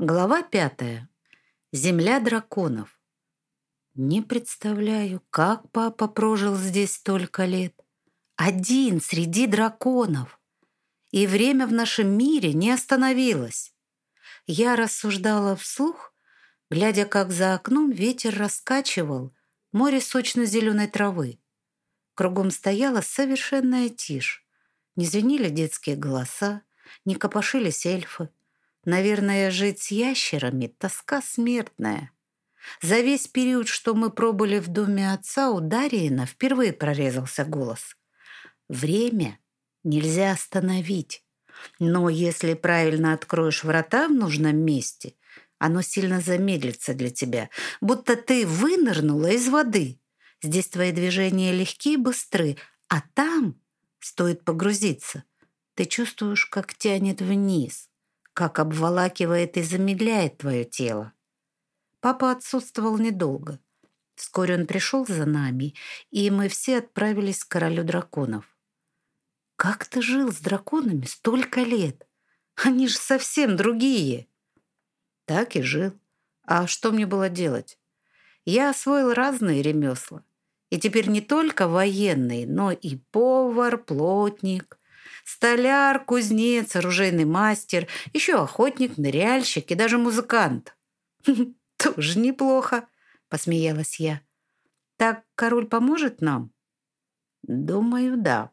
Глава пятая. Земля драконов. Не представляю, как папа прожил здесь столько лет. Один среди драконов. И время в нашем мире не остановилось. Я рассуждала вслух, глядя, как за окном ветер раскачивал море сочно-зеленой травы. Кругом стояла совершенная тишь. Не звенели детские голоса, не копошились эльфы. Наверное, жить с ящерами — тоска смертная. За весь период, что мы пробыли в доме отца, у Дариена впервые прорезался голос. Время нельзя остановить. Но если правильно откроешь врата в нужном месте, оно сильно замедлится для тебя, будто ты вынырнула из воды. Здесь твои движения легкие и быстры, а там стоит погрузиться. Ты чувствуешь, как тянет вниз как обволакивает и замедляет твое тело. Папа отсутствовал недолго. Вскоре он пришел за нами, и мы все отправились к королю драконов. «Как ты жил с драконами столько лет? Они же совсем другие!» Так и жил. А что мне было делать? Я освоил разные ремесла. И теперь не только военный, но и повар, плотник, Столяр, кузнец, оружейный мастер, еще охотник, ныряльщик и даже музыкант. «Тоже неплохо», — посмеялась я. «Так король поможет нам?» «Думаю, да.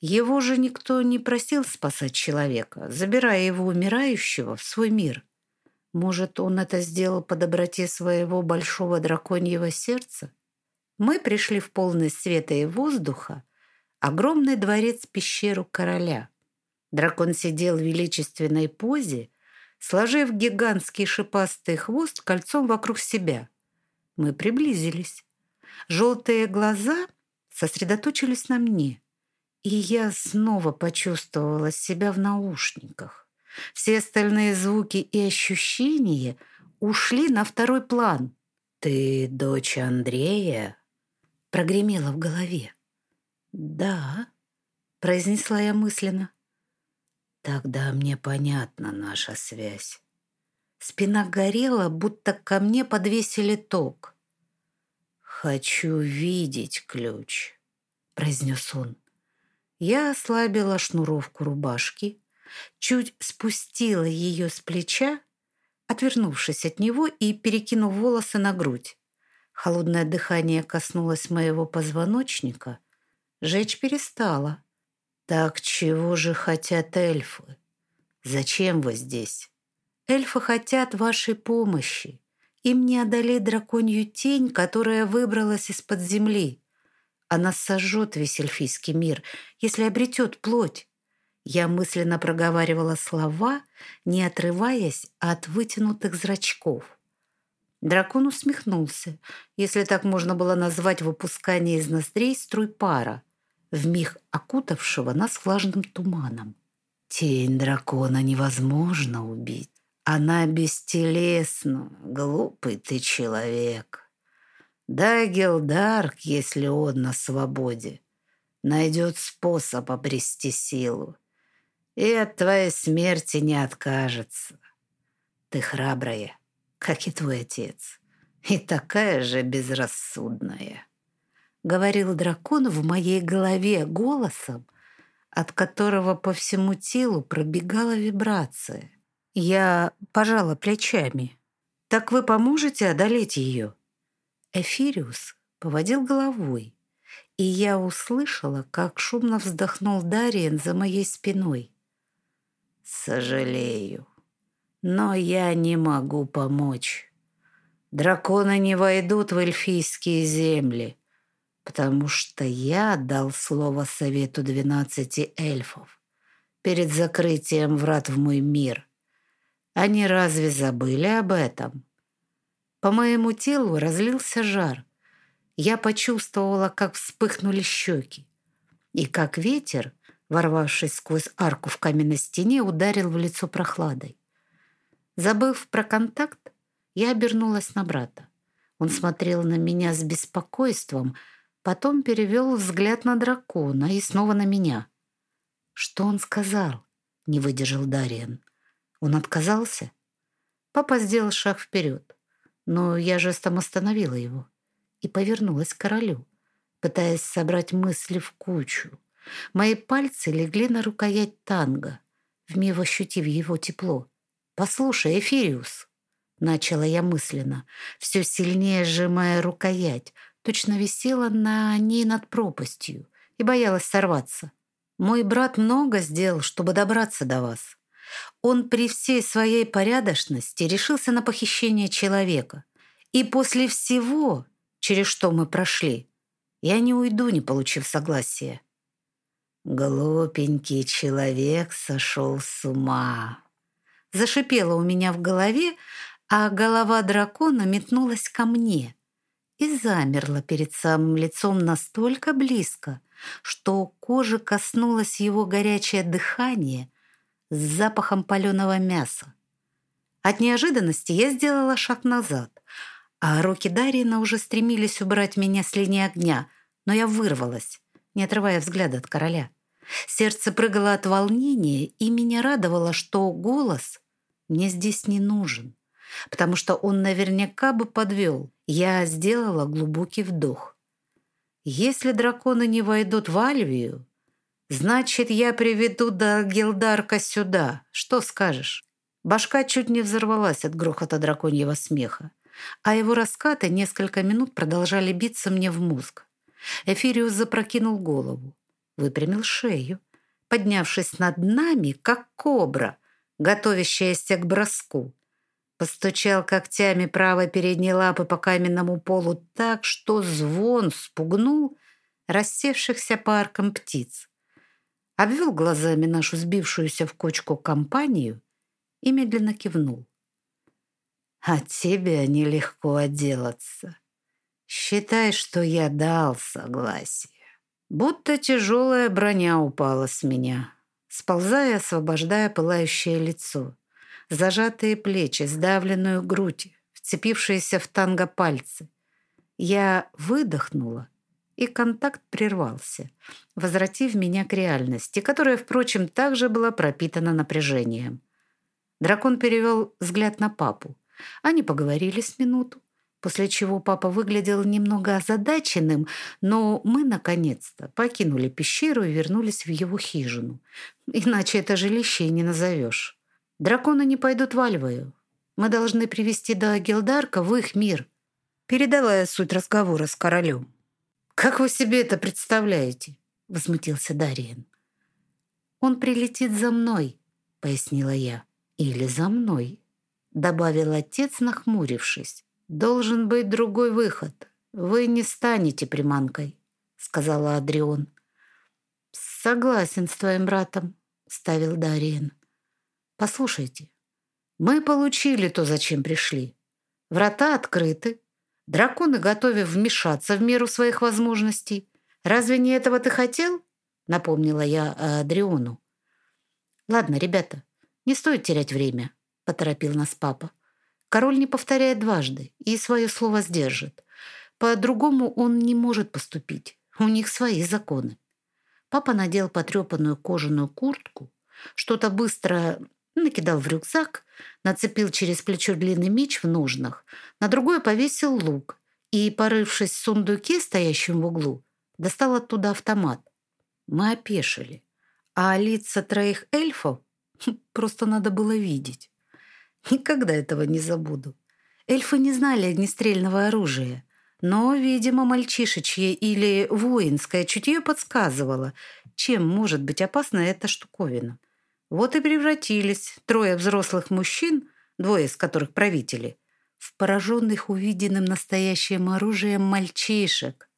Его же никто не просил спасать человека, забирая его умирающего в свой мир. Может, он это сделал по доброте своего большого драконьего сердца?» Мы пришли в полный света и воздуха, огромный дворец-пещеру короля. Дракон сидел в величественной позе, сложив гигантский шипастый хвост кольцом вокруг себя. Мы приблизились. Желтые глаза сосредоточились на мне, и я снова почувствовала себя в наушниках. Все остальные звуки и ощущения ушли на второй план. «Ты дочь Андрея?» прогремело в голове. «Да», — произнесла я мысленно. «Тогда мне понятна наша связь». Спина горела, будто ко мне подвесили ток. «Хочу видеть ключ», — произнес он. Я ослабила шнуровку рубашки, чуть спустила ее с плеча, отвернувшись от него и перекинув волосы на грудь. Холодное дыхание коснулось моего позвоночника — Жечь перестала. Так чего же хотят эльфы? Зачем вы здесь? Эльфы хотят вашей помощи. Им не одолеть драконью тень, которая выбралась из-под земли. Она сожжет весь эльфийский мир, если обретет плоть. Я мысленно проговаривала слова, не отрываясь от вытянутых зрачков. Дракон усмехнулся, если так можно было назвать выпускание из ноздрей струй пара вмиг окутавшего нас влажным туманом. Тень дракона невозможно убить. Она бестелесна, глупый ты человек. Да, Гелдарк, если он на свободе, найдет способ обрести силу и от твоей смерти не откажется. Ты храбрая, как и твой отец, и такая же безрассудная говорил дракон в моей голове голосом, от которого по всему телу пробегала вибрация. Я пожала плечами. «Так вы поможете одолеть ее?» Эфириус поводил головой, и я услышала, как шумно вздохнул Дариен за моей спиной. «Сожалею, но я не могу помочь. Драконы не войдут в эльфийские земли потому что я дал слово Совету двенадцати эльфов перед закрытием врат в мой мир. Они разве забыли об этом? По моему телу разлился жар. Я почувствовала, как вспыхнули щеки, и как ветер, ворвавшись сквозь арку в каменной стене, ударил в лицо прохладой. Забыв про контакт, я обернулась на брата. Он смотрел на меня с беспокойством, Потом перевел взгляд на дракона и снова на меня. «Что он сказал?» — не выдержал Дариан. «Он отказался?» Папа сделал шаг вперед, но я жестом остановила его и повернулась к королю, пытаясь собрать мысли в кучу. Мои пальцы легли на рукоять танга, вмиг ощутив его тепло. «Послушай, Эфириус!» Начала я мысленно, все сильнее сжимая рукоять, точно висела на ней над пропастью и боялась сорваться. «Мой брат много сделал, чтобы добраться до вас. Он при всей своей порядочности решился на похищение человека. И после всего, через что мы прошли, я не уйду, не получив согласия». «Глупенький человек сошел с ума», зашипело у меня в голове, а голова дракона метнулась ко мне и замерла перед самым лицом настолько близко, что кожа коснулась его горячее дыхание с запахом паленого мяса. От неожиданности я сделала шаг назад, а руки Дарина уже стремились убрать меня с линии огня, но я вырвалась, не отрывая взгляда от короля. Сердце прыгало от волнения, и меня радовало, что голос мне здесь не нужен потому что он наверняка бы подвел. Я сделала глубокий вдох. Если драконы не войдут в Альвию, значит, я приведу до Гелдарка сюда. Что скажешь? Башка чуть не взорвалась от грохота драконьего смеха, а его раскаты несколько минут продолжали биться мне в мозг. Эфириус запрокинул голову, выпрямил шею, поднявшись над нами, как кобра, готовящаяся к броску. Постучал когтями правой передней лапы по каменному полу так, что звон спугнул рассевшихся по аркам птиц. Обвел глазами нашу сбившуюся в кочку компанию и медленно кивнул. «От тебя нелегко отделаться. Считай, что я дал согласие». Будто тяжелая броня упала с меня, сползая, освобождая пылающее лицо зажатые плечи, сдавленную грудь, вцепившиеся в танго пальцы. Я выдохнула, и контакт прервался, возвратив меня к реальности, которая, впрочем, также была пропитана напряжением. Дракон перевел взгляд на папу. Они поговорили с минуту, после чего папа выглядел немного озадаченным, но мы, наконец-то, покинули пещеру и вернулись в его хижину. Иначе это жилище и не назовешь. Драконы не пойдут в Альвою. Мы должны привести до Гелдарка в их мир. Передала я суть разговора с королем. «Как вы себе это представляете?» — возмутился Дариен. «Он прилетит за мной», — пояснила я. «Или за мной», — добавил отец, нахмурившись. «Должен быть другой выход. Вы не станете приманкой», — сказала Адрион. «Согласен с твоим братом», — ставил Дариен. Послушайте, мы получили то, зачем пришли. Врата открыты. Драконы готовы вмешаться в меру своих возможностей. Разве не этого ты хотел? Напомнила я Адриону. Ладно, ребята, не стоит терять время, поторопил нас папа. Король не повторяет дважды и свое слово сдержит. По-другому он не может поступить. У них свои законы. Папа надел потрепанную кожаную куртку, что-то быстро накидал в рюкзак, нацепил через плечо длинный меч в ножнах, на другой повесил лук и, порывшись в сундуке, стоящем в углу, достал оттуда автомат. Мы опешили, а лица троих эльфов просто надо было видеть. Никогда этого не забуду. Эльфы не знали огнестрельного оружия, но, видимо, мальчишечье или воинское чутье подсказывало, чем может быть опасна эта штуковина. Вот и превратились трое взрослых мужчин, двое из которых правители, в пораженных увиденным настоящим оружием мальчишек.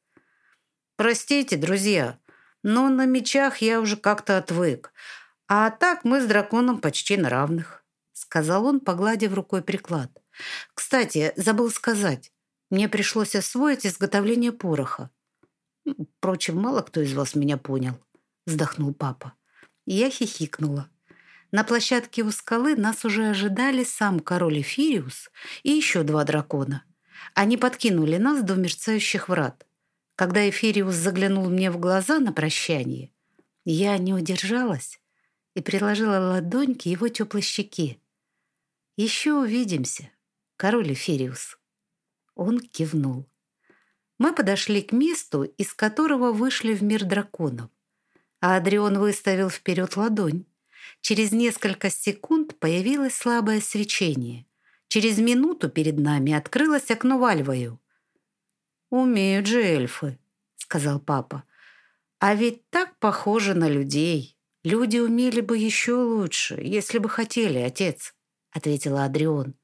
«Простите, друзья, но на мечах я уже как-то отвык, а так мы с драконом почти на равных», сказал он, погладив рукой приклад. «Кстати, забыл сказать, мне пришлось освоить изготовление пороха. Впрочем, мало кто из вас меня понял», вздохнул папа. Я хихикнула. На площадке у скалы нас уже ожидали сам король Эфириус и еще два дракона. Они подкинули нас до мерцающих врат. Когда Эфириус заглянул мне в глаза на прощание, я не удержалась и приложила ладонь к его теплой щеке. Еще увидимся, король Эфириус». Он кивнул. Мы подошли к месту, из которого вышли в мир драконов. А Адрион выставил вперед ладонь. Через несколько секунд появилось слабое свечение. Через минуту перед нами открылось окно в Альвою. «Умеют же эльфы», — сказал папа. «А ведь так похоже на людей. Люди умели бы еще лучше, если бы хотели, отец», — ответила Адрион.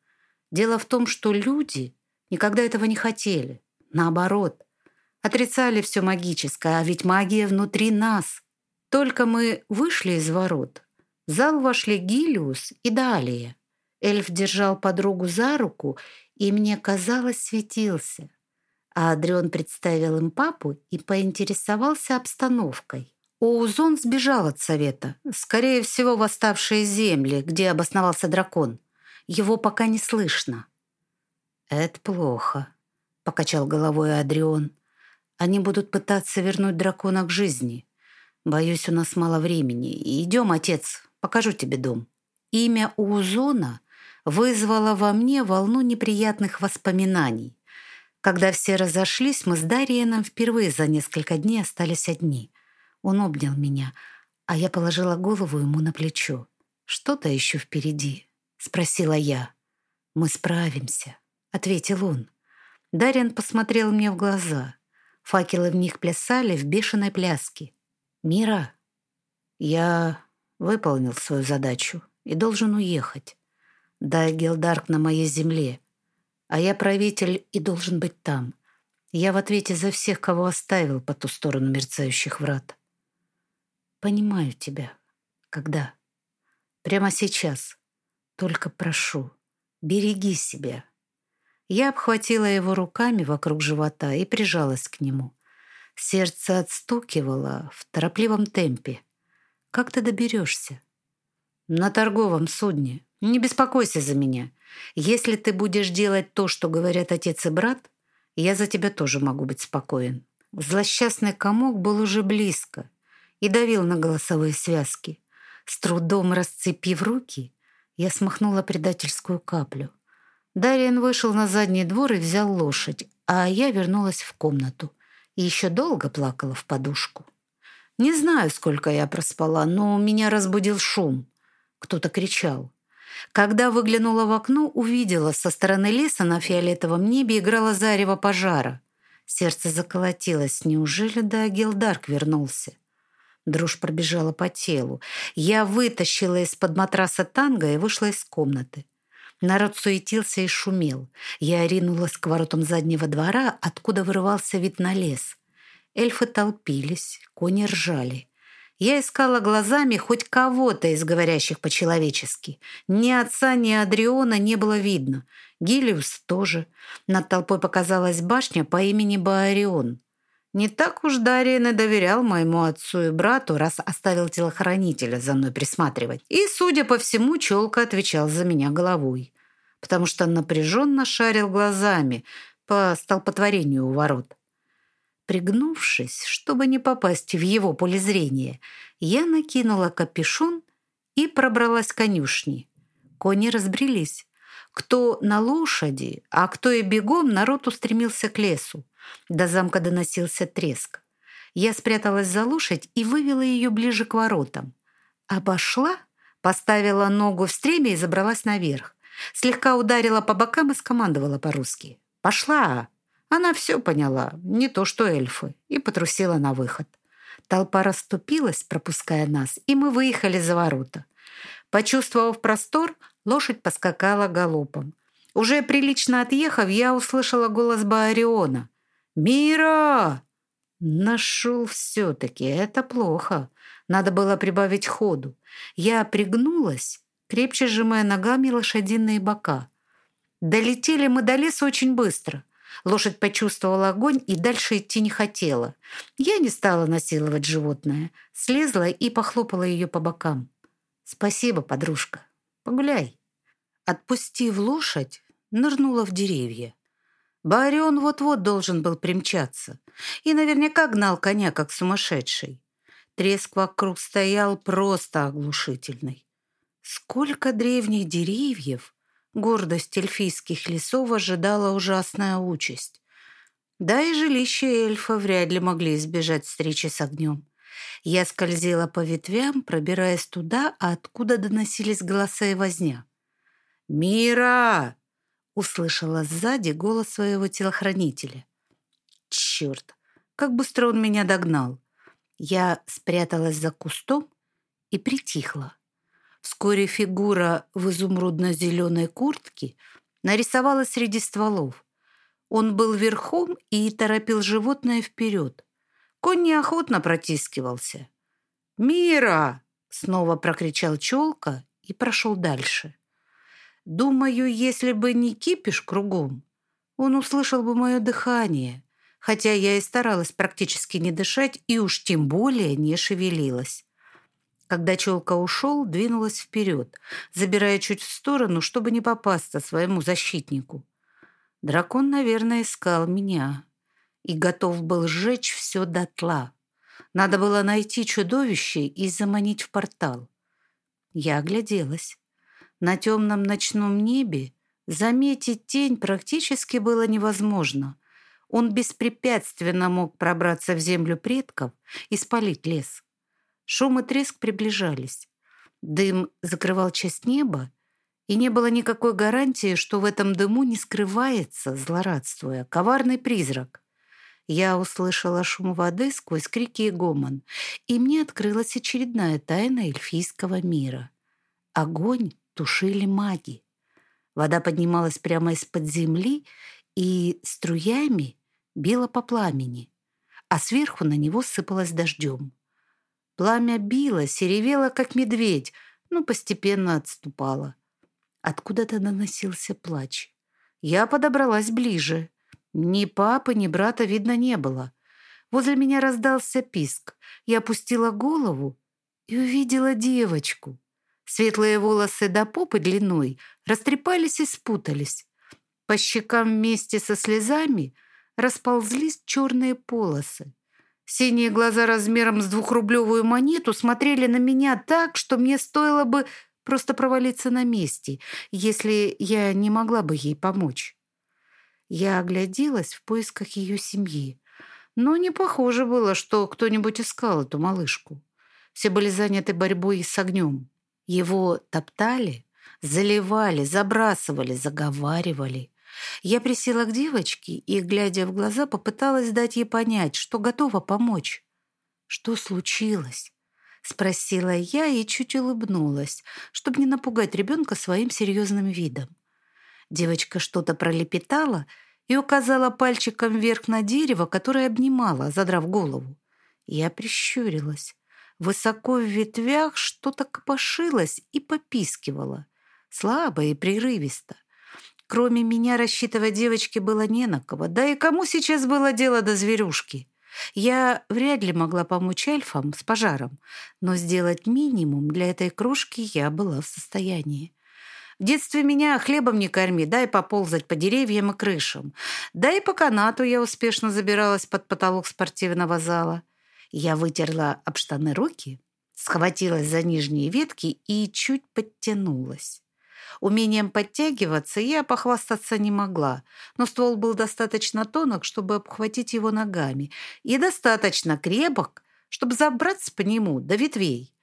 «Дело в том, что люди никогда этого не хотели. Наоборот, отрицали все магическое, а ведь магия внутри нас. Только мы вышли из ворот. Зал вошли Гилиус и Далия. Эльф держал подругу за руку и, мне казалось, светился. А Адрион представил им папу и поинтересовался обстановкой. Оузон сбежал от совета. Скорее всего, в оставшие земли, где обосновался дракон. Его пока не слышно. «Это плохо», — покачал головой Адрион. «Они будут пытаться вернуть дракона к жизни. Боюсь, у нас мало времени. Идем, отец, покажу тебе дом». Имя Узона вызвало во мне волну неприятных воспоминаний. Когда все разошлись, мы с Дариеном впервые за несколько дней остались одни. Он обнял меня, а я положила голову ему на плечо. «Что-то еще впереди?» — спросила я. «Мы справимся», — ответил он. Дарьян посмотрел мне в глаза. Факелы в них плясали в бешеной пляске. «Мира, я выполнил свою задачу и должен уехать. Да, Гелдарк на моей земле, а я правитель и должен быть там. Я в ответе за всех, кого оставил по ту сторону мерцающих врат. Понимаю тебя. Когда? Прямо сейчас. Только прошу, береги себя». Я обхватила его руками вокруг живота и прижалась к нему. Сердце отстукивало в торопливом темпе. «Как ты доберешься?» «На торговом судне. Не беспокойся за меня. Если ты будешь делать то, что говорят отец и брат, я за тебя тоже могу быть спокоен». Злосчастный комок был уже близко и давил на голосовые связки. С трудом расцепив руки, я смахнула предательскую каплю – Дариан вышел на задний двор и взял лошадь, а я вернулась в комнату и еще долго плакала в подушку. Не знаю, сколько я проспала, но меня разбудил шум. Кто-то кричал. Когда выглянула в окно, увидела со стороны леса на фиолетовом небе играла зарево пожара. Сердце заколотилось. Неужели да Гилдарк вернулся? Дрожь пробежала по телу. Я вытащила из-под матраса танго и вышла из комнаты. Народ суетился и шумел. Я ринулась к воротам заднего двора, откуда вырывался вид на лес. Эльфы толпились, кони ржали. Я искала глазами хоть кого-то из говорящих по-человечески. Ни отца, ни Адриона не было видно. Гилиус тоже. Над толпой показалась башня по имени Баарион. Не так уж Дариен и доверял моему отцу и брату, раз оставил телохранителя за мной присматривать. И, судя по всему, челка отвечал за меня головой, потому что напряженно шарил глазами по столпотворению у ворот. Пригнувшись, чтобы не попасть в его поле зрения, я накинула капюшон и пробралась к конюшни. Кони разбрелись. Кто на лошади, а кто и бегом, народ устремился к лесу. До замка доносился треск. Я спряталась за лошадь и вывела ее ближе к воротам. Обошла, поставила ногу в стремя и забралась наверх. Слегка ударила по бокам и скомандовала по-русски. «Пошла!» Она все поняла, не то что эльфы, и потрусила на выход. Толпа расступилась, пропуская нас, и мы выехали за ворота. Почувствовав простор, лошадь поскакала галопом. Уже прилично отъехав, я услышала голос Баариона. «Мира!» Нашел все-таки. Это плохо. Надо было прибавить ходу. Я пригнулась, крепче сжимая ногами лошадиные бока. Долетели мы до леса очень быстро. Лошадь почувствовала огонь и дальше идти не хотела. Я не стала насиловать животное. Слезла и похлопала ее по бокам. «Спасибо, подружка. Погуляй». Отпустив лошадь, нырнула в деревья. Барион вот-вот должен был примчаться и наверняка гнал коня, как сумасшедший. Треск вокруг стоял просто оглушительный. Сколько древних деревьев гордость эльфийских лесов ожидала ужасная участь. Да и жилища эльфа вряд ли могли избежать встречи с огнем. Я скользила по ветвям, пробираясь туда, откуда доносились голоса и возня. «Мира!» — услышала сзади голос своего телохранителя. «Черт! Как быстро он меня догнал!» Я спряталась за кустом и притихла. Вскоре фигура в изумрудно-зеленой куртке нарисовалась среди стволов. Он был верхом и торопил животное вперед. Конь неохотно протискивался. «Мира!» — снова прокричал челка и прошел дальше. Думаю, если бы не кипиш кругом, он услышал бы мое дыхание, хотя я и старалась практически не дышать и уж тем более не шевелилась. Когда челка ушел, двинулась вперед, забирая чуть в сторону, чтобы не попасться своему защитнику. Дракон, наверное, искал меня и готов был сжечь все дотла. Надо было найти чудовище и заманить в портал. Я огляделась. На темном ночном небе заметить тень практически было невозможно. Он беспрепятственно мог пробраться в землю предков и спалить лес. Шум и треск приближались. Дым закрывал часть неба, и не было никакой гарантии, что в этом дыму не скрывается, злорадствуя, коварный призрак. Я услышала шум воды сквозь крики и гомон, и мне открылась очередная тайна эльфийского мира. Огонь тушили маги. Вода поднималась прямо из-под земли и струями била по пламени, а сверху на него сыпалось дождем. Пламя било, серевело, как медведь, но постепенно отступало. Откуда-то доносился плач. Я подобралась ближе. Ни папы, ни брата видно не было. Возле меня раздался писк. Я опустила голову и увидела девочку. Светлые волосы до попы длиной растрепались и спутались. По щекам вместе со слезами расползлись черные полосы. Синие глаза размером с двухрублевую монету смотрели на меня так, что мне стоило бы просто провалиться на месте, если я не могла бы ей помочь. Я огляделась в поисках ее семьи, но не похоже было, что кто-нибудь искал эту малышку. Все были заняты борьбой с огнем. Его топтали, заливали, забрасывали, заговаривали. Я присела к девочке и, глядя в глаза, попыталась дать ей понять, что готова помочь. «Что случилось?» — спросила я и чуть улыбнулась, чтобы не напугать ребенка своим серьезным видом. Девочка что-то пролепетала и указала пальчиком вверх на дерево, которое обнимала, задрав голову. Я прищурилась. Высоко в ветвях что-то копошилось и попискивало. Слабо и прерывисто. Кроме меня рассчитывать девочке было не на кого. Да и кому сейчас было дело до зверюшки? Я вряд ли могла помочь эльфам с пожаром, но сделать минимум для этой кружки я была в состоянии. В детстве меня хлебом не корми, дай поползать по деревьям и крышам. Да и по канату я успешно забиралась под потолок спортивного зала. Я вытерла об штаны руки, схватилась за нижние ветки и чуть подтянулась. Умением подтягиваться я похвастаться не могла, но ствол был достаточно тонок, чтобы обхватить его ногами, и достаточно крепок, чтобы забраться по нему до ветвей.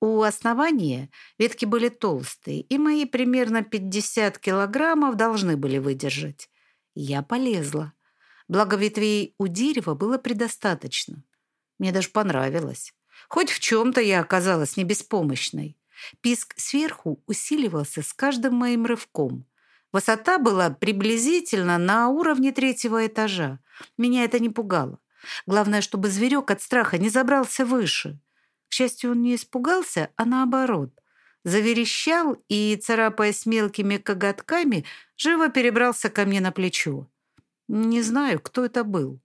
У основания ветки были толстые, и мои примерно 50 килограммов должны были выдержать. Я полезла. Благо ветвей у дерева было предостаточно. Мне даже понравилось. Хоть в чем-то я оказалась не беспомощной. Писк сверху усиливался с каждым моим рывком. Высота была приблизительно на уровне третьего этажа. Меня это не пугало. Главное, чтобы зверек от страха не забрался выше. К счастью, он не испугался, а наоборот. Заверещал и, царапаясь мелкими коготками, живо перебрался ко мне на плечо. Не знаю, кто это был.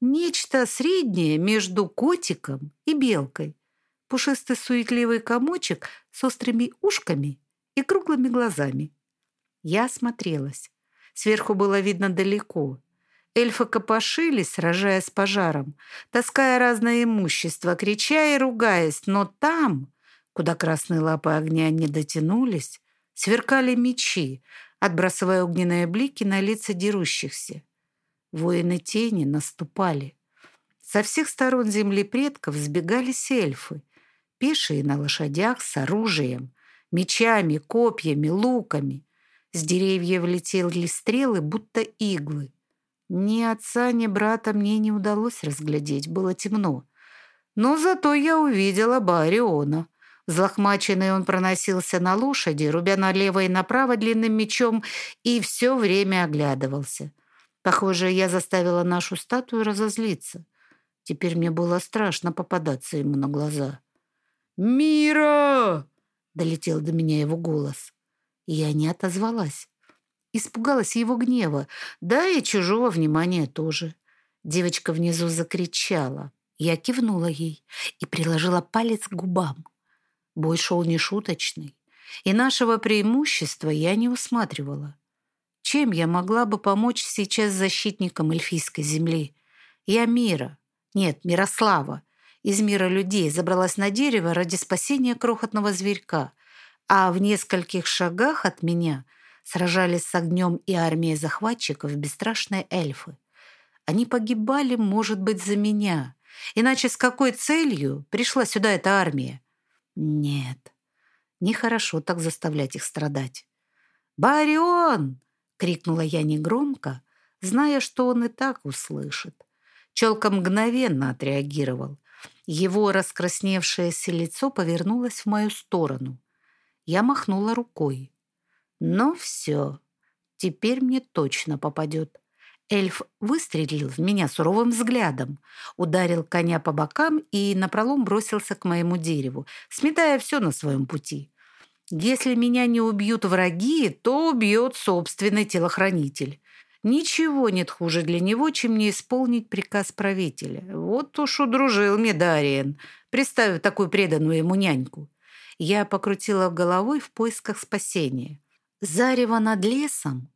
Нечто среднее между котиком и белкой. Пушистый суетливый комочек с острыми ушками и круглыми глазами. Я осмотрелась. Сверху было видно далеко. Эльфы копошились, сражаясь с пожаром, таская разное имущество, крича и ругаясь, но там, куда красные лапы огня не дотянулись, Сверкали мечи, отбрасывая огненные блики на лица дерущихся. Воины тени наступали. Со всех сторон земли предков сбегались эльфы, пешие на лошадях с оружием, мечами, копьями, луками. С деревьев летели стрелы, будто иглы. Ни отца, ни брата мне не удалось разглядеть, было темно. Но зато я увидела Бариона. Злохмаченный он проносился на лошади, рубя налево и направо длинным мечом, и все время оглядывался. Похоже, я заставила нашу статую разозлиться. Теперь мне было страшно попадаться ему на глаза. «Мира!» — долетел до меня его голос. Я не отозвалась. Испугалась его гнева, да и чужого внимания тоже. Девочка внизу закричала. Я кивнула ей и приложила палец к губам. Бой шел нешуточный, и нашего преимущества я не усматривала. Чем я могла бы помочь сейчас защитникам эльфийской земли? Я Мира, нет, Мирослава, из мира людей забралась на дерево ради спасения крохотного зверька, а в нескольких шагах от меня сражались с огнем и армией захватчиков бесстрашные эльфы. Они погибали, может быть, за меня. Иначе с какой целью пришла сюда эта армия? Нет, нехорошо так заставлять их страдать. «Барион!» — крикнула я негромко, зная, что он и так услышит. Челка мгновенно отреагировал. Его раскрасневшееся лицо повернулось в мою сторону. Я махнула рукой. «Ну все, теперь мне точно попадет». Эльф выстрелил в меня суровым взглядом, ударил коня по бокам и напролом бросился к моему дереву, сметая все на своем пути. Если меня не убьют враги, то убьет собственный телохранитель. Ничего нет хуже для него, чем не исполнить приказ правителя. Вот уж удружил мне Дариен, представив такую преданную ему няньку. Я покрутила головой в поисках спасения. Зарево над лесом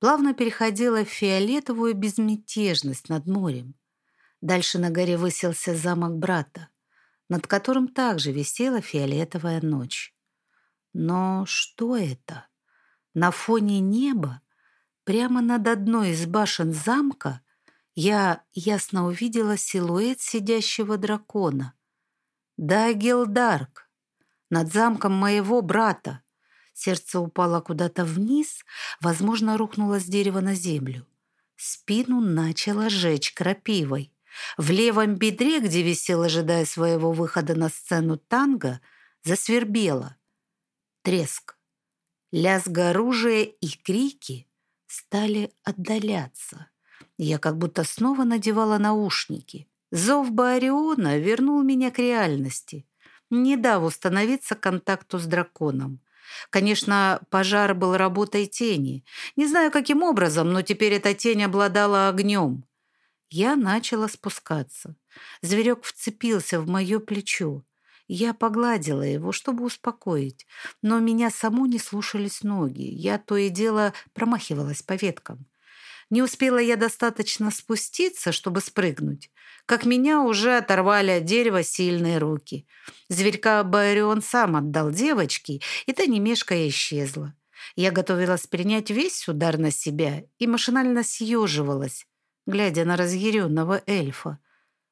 плавно переходила в фиолетовую безмятежность над морем. Дальше на горе высился замок брата, над которым также висела фиолетовая ночь. Но что это? На фоне неба, прямо над одной из башен замка, я ясно увидела силуэт сидящего дракона. Да, Гелдарк, над замком моего брата. Сердце упало куда-то вниз, возможно, рухнуло с дерева на землю. Спину начало жечь крапивой. В левом бедре, где висел, ожидая своего выхода на сцену танго, засвербело. Треск. Лязг оружия и крики стали отдаляться. Я как будто снова надевала наушники. Зов Баариона вернул меня к реальности, не дав установиться контакту с драконом. Конечно, пожар был работой тени. Не знаю, каким образом, но теперь эта тень обладала огнем. Я начала спускаться. Зверек вцепился в мое плечо. Я погладила его, чтобы успокоить, но меня саму не слушались ноги. Я то и дело промахивалась по веткам. Не успела я достаточно спуститься, чтобы спрыгнуть, как меня уже оторвали от дерева сильные руки. Зверька Байрион сам отдал девочке, и та немешкая исчезла. Я готовилась принять весь удар на себя и машинально съеживалась, глядя на разъяренного эльфа.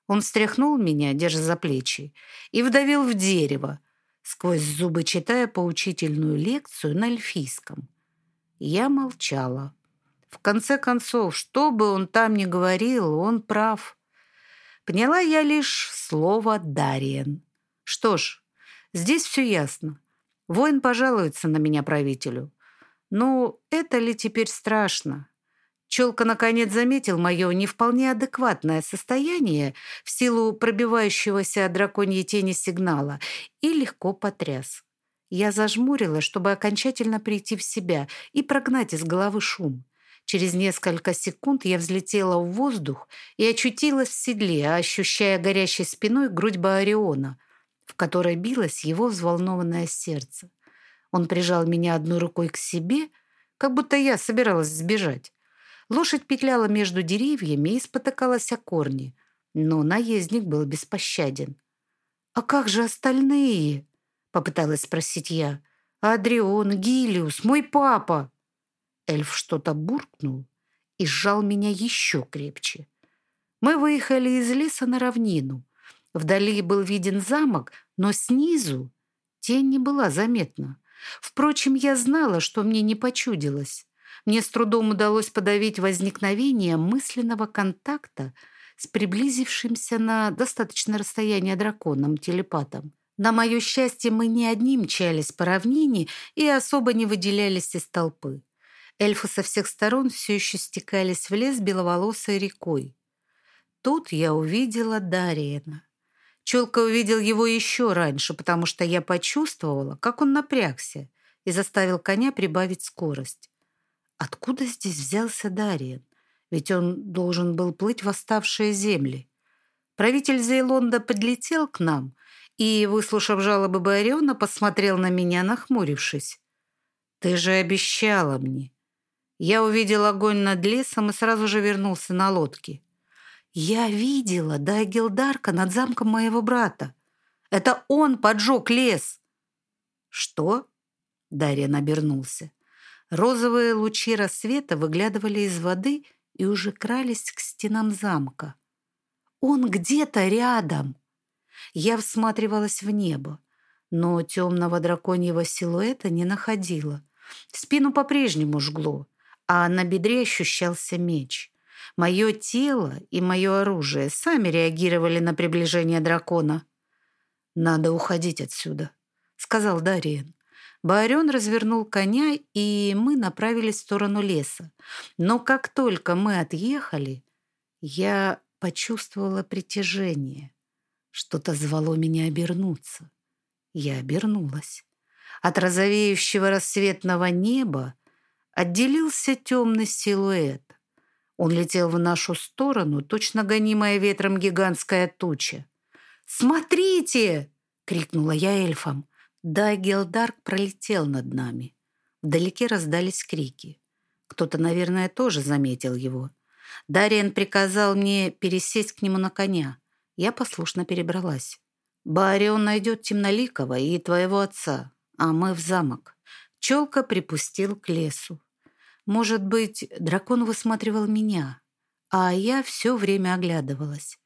Он встряхнул меня, держа за плечи, и вдавил в дерево, сквозь зубы читая поучительную лекцию на эльфийском. Я молчала. В конце концов, что бы он там ни говорил, он прав. Поняла я лишь слово «Дариен». Что ж, здесь все ясно. Воин пожалуется на меня правителю. Ну, это ли теперь страшно? Челка наконец заметил мое не вполне адекватное состояние в силу пробивающегося драконьей тени сигнала и легко потряс. Я зажмурила, чтобы окончательно прийти в себя и прогнать из головы шум. Через несколько секунд я взлетела в воздух и очутилась в седле, ощущая горящей спиной грудь Баариона, в которой билось его взволнованное сердце. Он прижал меня одной рукой к себе, как будто я собиралась сбежать. Лошадь петляла между деревьями и спотыкалась о корни, но наездник был беспощаден. «А как же остальные?» — попыталась спросить я. «Адрион, Гилиус, мой папа!» Эльф что-то буркнул и сжал меня еще крепче. Мы выехали из леса на равнину. Вдали был виден замок, но снизу тень не была заметна. Впрочем, я знала, что мне не почудилось. Мне с трудом удалось подавить возникновение мысленного контакта с приблизившимся на достаточное расстояние драконом-телепатом. На мое счастье, мы не одни мчались по равнине и особо не выделялись из толпы. Эльфы со всех сторон все еще стекались в лес беловолосой рекой. Тут я увидела Дариена. Челка увидел его еще раньше, потому что я почувствовала, как он напрягся и заставил коня прибавить скорость. Откуда здесь взялся Дариен? Ведь он должен был плыть в оставшие земли. Правитель Зейлонда подлетел к нам и, выслушав жалобы Бариона, посмотрел на меня, нахмурившись. «Ты же обещала мне». Я увидел огонь над лесом и сразу же вернулся на лодке. Я видела Дагилдарка над замком моего брата. Это он поджег лес. Что? Дарья набернулся. Розовые лучи рассвета выглядывали из воды и уже крались к стенам замка. Он где-то рядом. Я всматривалась в небо, но темного драконьего силуэта не находила. Спину по-прежнему жгло, а на бедре ощущался меч. Мое тело и мое оружие сами реагировали на приближение дракона. «Надо уходить отсюда», — сказал Дариен. Барен развернул коня, и мы направились в сторону леса. Но как только мы отъехали, я почувствовала притяжение. Что-то звало меня обернуться. Я обернулась. От розовеющего рассветного неба отделился темный силуэт. Он летел в нашу сторону, точно гонимая ветром гигантская туча. «Смотрите!» — крикнула я эльфам. Да, Гелдарк пролетел над нами. Вдалеке раздались крики. Кто-то, наверное, тоже заметил его. Дариан приказал мне пересесть к нему на коня. Я послушно перебралась. «Барион найдет Темноликова и твоего отца, а мы в замок». Челка припустил к лесу. Может быть, дракон высматривал меня, а я все время оглядывалась.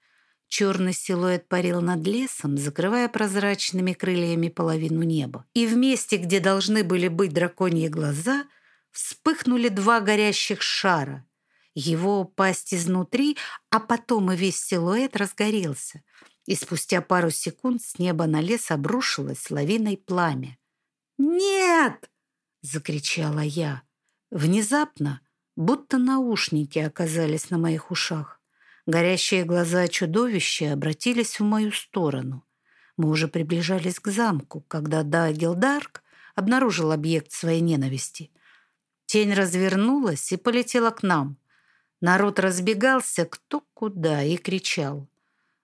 Черный силуэт парил над лесом, закрывая прозрачными крыльями половину неба. И в месте, где должны были быть драконьи глаза, вспыхнули два горящих шара. Его пасть изнутри, а потом и весь силуэт разгорелся. И спустя пару секунд с неба на лес обрушилось лавиной пламя. «Нет!» — закричала я. Внезапно, будто наушники оказались на моих ушах. Горящие глаза чудовища обратились в мою сторону. Мы уже приближались к замку, когда Дагилдарк обнаружил объект своей ненависти. Тень развернулась и полетела к нам. Народ разбегался кто куда и кричал.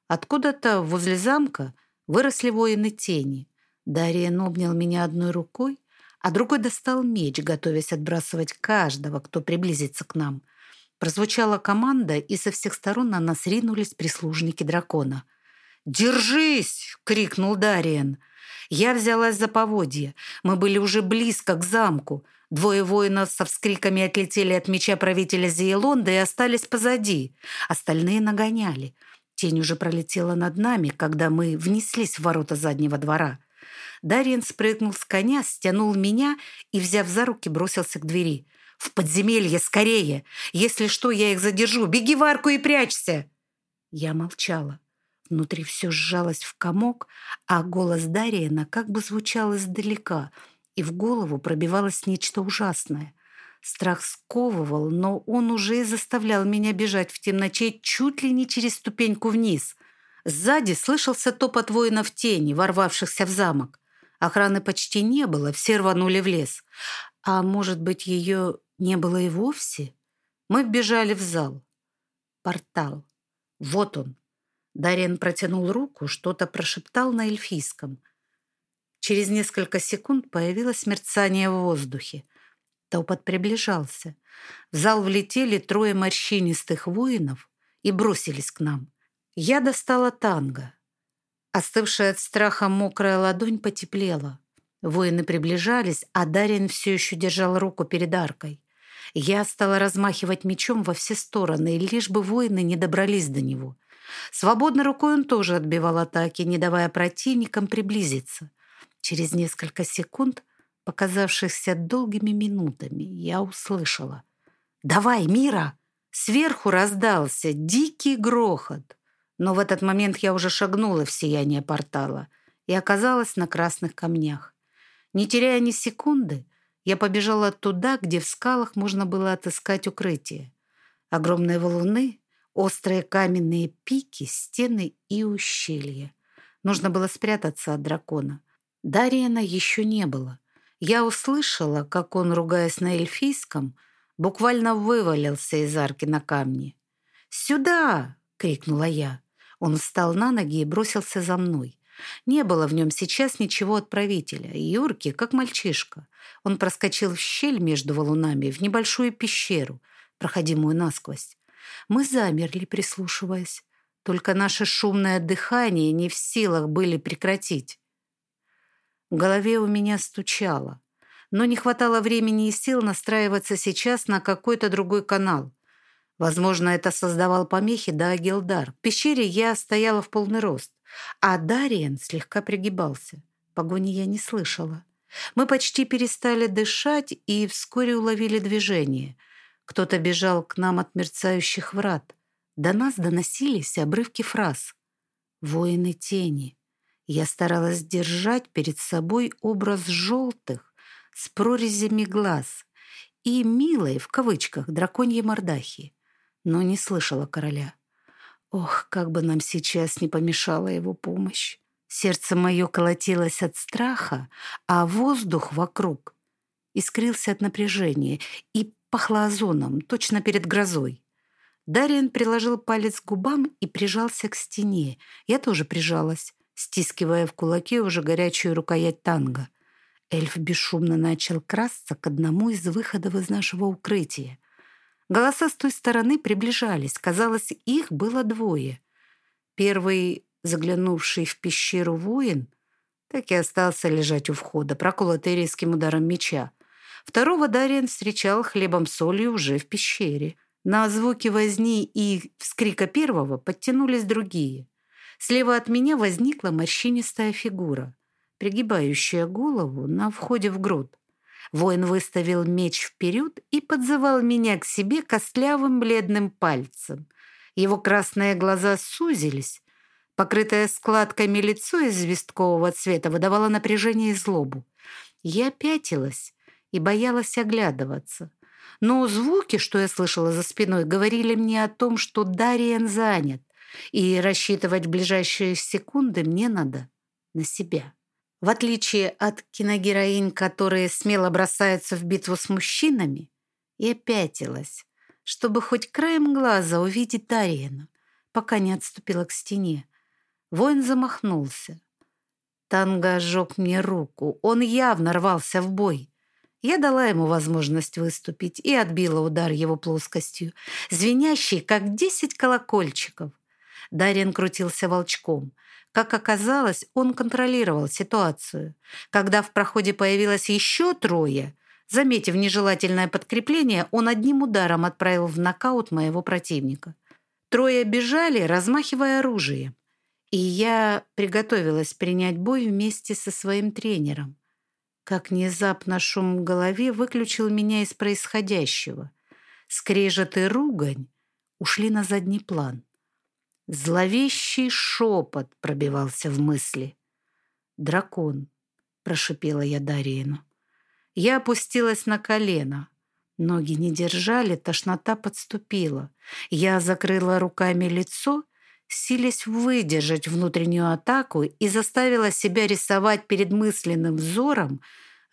Откуда-то возле замка выросли воины тени. Дарья обнял меня одной рукой, а другой достал меч, готовясь отбрасывать каждого, кто приблизится к нам. Прозвучала команда, и со всех сторон на нас ринулись прислужники дракона. «Держись!» — крикнул Дариен. Я взялась за поводья. Мы были уже близко к замку. Двое воинов со вскриками отлетели от меча правителя Зейлонда и остались позади. Остальные нагоняли. Тень уже пролетела над нами, когда мы внеслись в ворота заднего двора. Дарьян спрыгнул с коня, стянул меня и, взяв за руки, бросился к двери. «В подземелье, скорее! Если что, я их задержу! Беги в арку и прячься!» Я молчала. Внутри все сжалось в комок, а голос Дарьяна как бы звучал издалека, и в голову пробивалось нечто ужасное. Страх сковывал, но он уже и заставлял меня бежать в темноте чуть ли не через ступеньку вниз. Сзади слышался топот воинов тени, ворвавшихся в замок. Охраны почти не было, все рванули в лес. А может быть, ее не было и вовсе? Мы вбежали в зал. Портал. Вот он. Дарьян протянул руку, что-то прошептал на эльфийском. Через несколько секунд появилось мерцание в воздухе. Топот приближался. В зал влетели трое морщинистых воинов и бросились к нам. Я достала танго. Остывшая от страха мокрая ладонь потеплела. Воины приближались, а Дарьян все еще держал руку перед аркой. Я стала размахивать мечом во все стороны, лишь бы воины не добрались до него. Свободной рукой он тоже отбивал атаки, не давая противникам приблизиться. Через несколько секунд, показавшихся долгими минутами, я услышала. «Давай, Мира!» Сверху раздался дикий грохот. Но в этот момент я уже шагнула в сияние портала и оказалась на красных камнях. Не теряя ни секунды, я побежала туда, где в скалах можно было отыскать укрытие. Огромные валуны, острые каменные пики, стены и ущелья. Нужно было спрятаться от дракона. Дариена еще не было. Я услышала, как он, ругаясь на эльфийском, буквально вывалился из арки на камни. «Сюда!» — крикнула я. Он встал на ноги и бросился за мной. Не было в нем сейчас ничего от правителя. Юрки, как мальчишка. Он проскочил в щель между валунами в небольшую пещеру, проходимую насквозь. Мы замерли, прислушиваясь. Только наше шумное дыхание не в силах были прекратить. В голове у меня стучало, но не хватало времени и сил настраиваться сейчас на какой-то другой канал. Возможно, это создавал помехи да Агилдар. В пещере я стояла в полный рост. А Дариен слегка пригибался. Погони я не слышала. Мы почти перестали дышать и вскоре уловили движение. Кто-то бежал к нам от мерцающих врат. До нас доносились обрывки фраз. «Воины тени». Я старалась держать перед собой образ желтых с прорезями глаз и милой, в кавычках, драконьей мордахи, но не слышала короля. Ох, как бы нам сейчас не помешала его помощь. Сердце мое колотилось от страха, а воздух вокруг искрился от напряжения и пахло озоном, точно перед грозой. Дариан приложил палец к губам и прижался к стене. Я тоже прижалась, стискивая в кулаке уже горячую рукоять танга. Эльф бесшумно начал красться к одному из выходов из нашего укрытия. Голоса с той стороны приближались. Казалось, их было двое. Первый, заглянувший в пещеру воин, так и остался лежать у входа, проколотый резким ударом меча. Второго Дариан встречал хлебом-солью уже в пещере. На звуки возни и вскрика первого подтянулись другие. Слева от меня возникла морщинистая фигура, пригибающая голову на входе в грудь. Воин выставил меч вперед и подзывал меня к себе костлявым бледным пальцем. Его красные глаза сузились. Покрытое складками лицо из звездкового цвета выдавало напряжение и злобу. Я пятилась и боялась оглядываться. Но звуки, что я слышала за спиной, говорили мне о том, что Дариен занят, и рассчитывать ближайшие секунды мне надо на себя. В отличие от киногероинь, которые смело бросаются в битву с мужчинами, я пятилась, чтобы хоть краем глаза увидеть Дарьяна, пока не отступила к стене. Воин замахнулся. Танго ожег мне руку. Он явно рвался в бой. Я дала ему возможность выступить и отбила удар его плоскостью, звенящий, как десять колокольчиков. Дарьян крутился волчком. Как оказалось, он контролировал ситуацию. Когда в проходе появилось еще трое, заметив нежелательное подкрепление, он одним ударом отправил в нокаут моего противника. Трое бежали, размахивая оружием. И я приготовилась принять бой вместе со своим тренером. Как внезапно шум в голове выключил меня из происходящего. Скрежет и ругань ушли на задний план. Зловещий шепот пробивался в мысли. «Дракон», — прошипела я Дарину. Я опустилась на колено. Ноги не держали, тошнота подступила. Я закрыла руками лицо, силясь выдержать внутреннюю атаку и заставила себя рисовать перед мысленным взором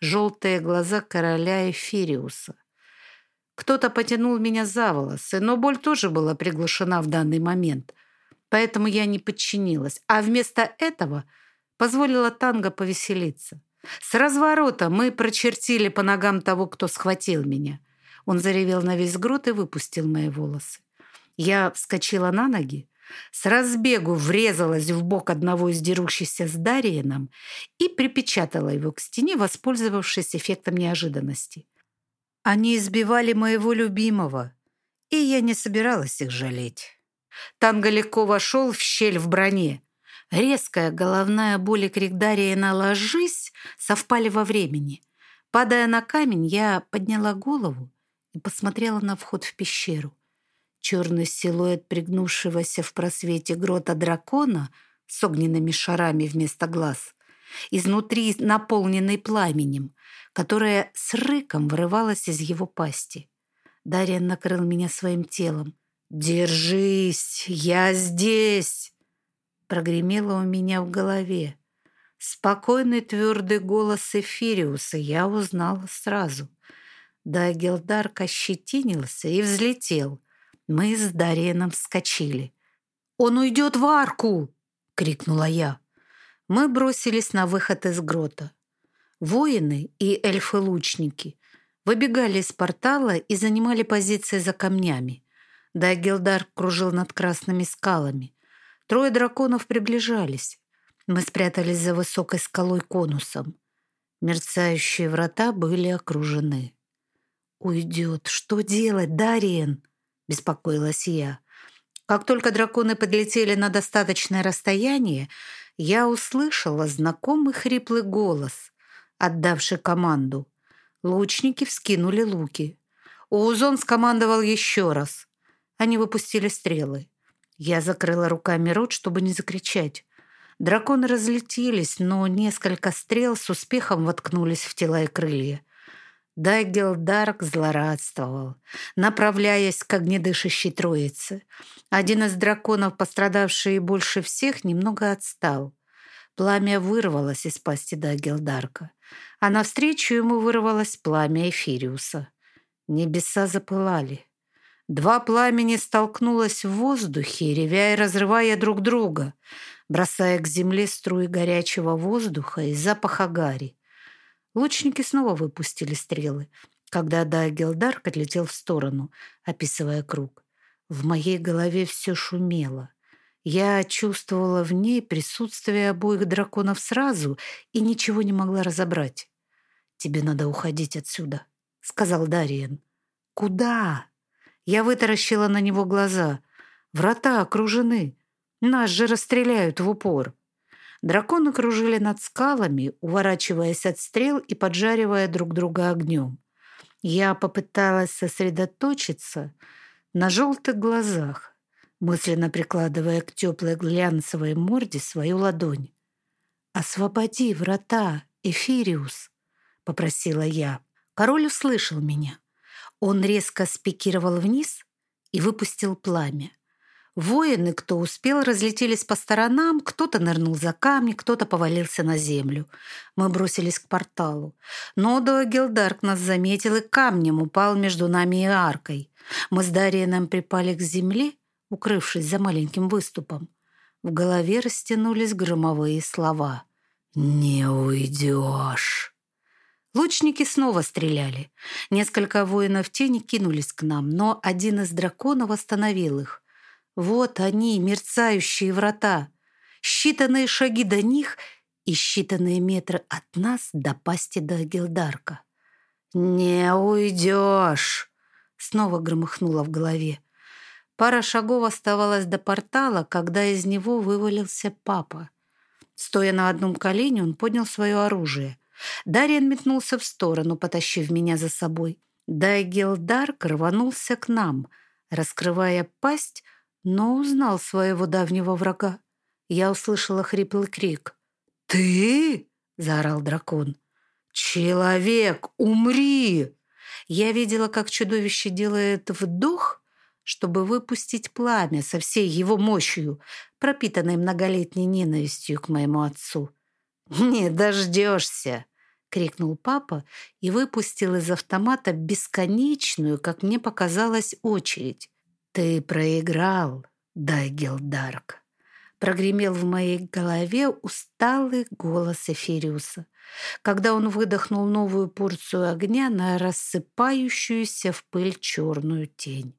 желтые глаза короля Эфириуса. Кто-то потянул меня за волосы, но боль тоже была приглушена в данный момент — Поэтому я не подчинилась, а вместо этого позволила танго повеселиться. С разворота мы прочертили по ногам того, кто схватил меня. Он заревел на весь грудь и выпустил мои волосы. Я вскочила на ноги, с разбегу врезалась в бок одного из дерущихся с Дариеном и припечатала его к стене, воспользовавшись эффектом неожиданности. Они избивали моего любимого, и я не собиралась их жалеть. Танго легко вошел в щель в броне. Резкая головная боль и крик Дариена «Ложись!» совпали во времени. Падая на камень, я подняла голову и посмотрела на вход в пещеру. Черный силуэт пригнувшегося в просвете грота дракона с огненными шарами вместо глаз, изнутри наполненный пламенем, которое с рыком вырывалось из его пасти. Дарьян накрыл меня своим телом. «Держись! Я здесь!» Прогремело у меня в голове. Спокойный твердый голос Эфириуса я узнала сразу. Да Гелдарк ощетинился и взлетел — мы с Дариеном вскочили. «Он уйдет в арку!» — крикнула я. Мы бросились на выход из грота. Воины и эльфы-лучники выбегали из портала и занимали позиции за камнями. Дагилдар кружил над красными скалами. Трое драконов приближались. Мы спрятались за высокой скалой конусом. Мерцающие врата были окружены. «Уйдет! Что делать, Дариен?» беспокоилась я. Как только драконы подлетели на достаточное расстояние, я услышала знакомый хриплый голос, отдавший команду. Лучники вскинули луки. Узон скомандовал еще раз. Они выпустили стрелы. Я закрыла руками рот, чтобы не закричать. Драконы разлетелись, но несколько стрел с успехом воткнулись в тела и крылья. Дайгел Дарк злорадствовал, направляясь к огнедышащей троице. Один из драконов, пострадавший больше всех, немного отстал. Пламя вырвалось из пасти Дагелдарка, а навстречу ему вырвалось пламя Эфириуса. Небеса запылали. Два пламени столкнулось в воздухе, ревя и разрывая друг друга, бросая к земле струи горячего воздуха и запаха гари. Лучники снова выпустили стрелы, когда Дагелдарк отлетел в сторону, описывая круг. В моей голове все шумело. Я чувствовала в ней присутствие обоих драконов сразу и ничего не могла разобрать. «Тебе надо уходить отсюда», — сказал Дариен. «Куда?» Я вытаращила на него глаза. «Врата окружены. Нас же расстреляют в упор». Драконы кружили над скалами, уворачиваясь от стрел и поджаривая друг друга огнем. Я попыталась сосредоточиться на желтых глазах, мысленно прикладывая к теплой глянцевой морде свою ладонь. «Освободи врата, Эфириус!» — попросила я. Король услышал меня. Он резко спикировал вниз и выпустил пламя. Воины, кто успел, разлетелись по сторонам, кто-то нырнул за камни, кто-то повалился на землю. Мы бросились к порталу. Но Дуагилдарк нас заметил и камнем упал между нами и аркой. Мы с Дариеном припали к земле, укрывшись за маленьким выступом. В голове растянулись громовые слова. «Не уйдешь!» Лучники снова стреляли. Несколько воинов тени кинулись к нам, но один из драконов остановил их. Вот они, мерцающие врата. Считанные шаги до них и считанные метры от нас до пасти до Гилдарка. «Не уйдешь!» Снова громыхнуло в голове. Пара шагов оставалось до портала, когда из него вывалился папа. Стоя на одном колене, он поднял свое оружие. Дарьян метнулся в сторону, потащив меня за собой. Дайгелдарк рванулся к нам, раскрывая пасть, но узнал своего давнего врага. Я услышала хриплый крик. «Ты?» — заорал дракон. «Человек, умри!» Я видела, как чудовище делает вдох, чтобы выпустить пламя со всей его мощью, пропитанной многолетней ненавистью к моему отцу. «Не дождешься!» — крикнул папа и выпустил из автомата бесконечную, как мне показалось, очередь. «Ты проиграл, Дайгелдарк!» Прогремел в моей голове усталый голос Эфириуса, когда он выдохнул новую порцию огня на рассыпающуюся в пыль черную тень.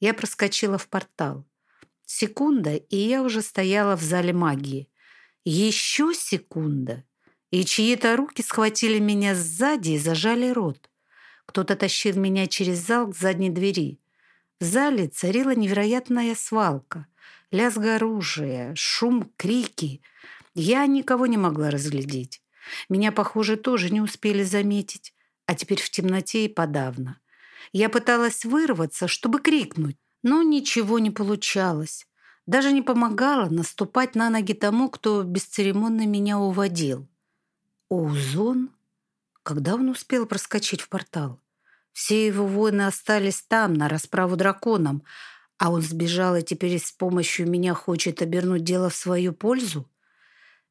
Я проскочила в портал. Секунда, и я уже стояла в зале магии. Еще секунда, и чьи-то руки схватили меня сзади и зажали рот. Кто-то тащил меня через зал к задней двери. В зале царила невероятная свалка. Лязг оружия, шум, крики. Я никого не могла разглядеть. Меня, похоже, тоже не успели заметить, а теперь в темноте и подавно. Я пыталась вырваться, чтобы крикнуть, но ничего не получалось. Даже не помогало наступать на ноги тому, кто бесцеремонно меня уводил. Озон? Когда он успел проскочить в портал? Все его воины остались там, на расправу драконам, а он сбежал и теперь с помощью меня хочет обернуть дело в свою пользу?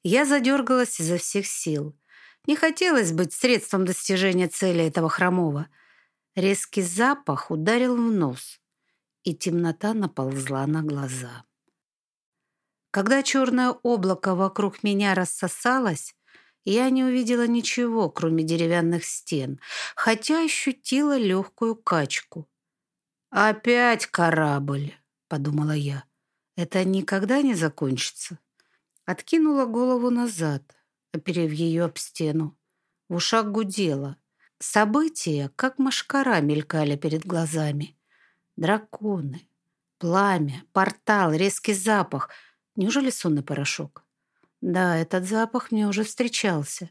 Я задергалась изо всех сил. Не хотелось быть средством достижения цели этого хромого. Резкий запах ударил в нос, и темнота наползла на глаза. Когда черное облако вокруг меня рассосалось, я не увидела ничего, кроме деревянных стен, хотя ощутила легкую качку. «Опять корабль!» — подумала я. «Это никогда не закончится?» Откинула голову назад, оперев ее об стену. В ушах гудело. События, как машкара, мелькали перед глазами. Драконы, пламя, портал, резкий запах. Неужели сонный порошок? Да, этот запах мне уже встречался.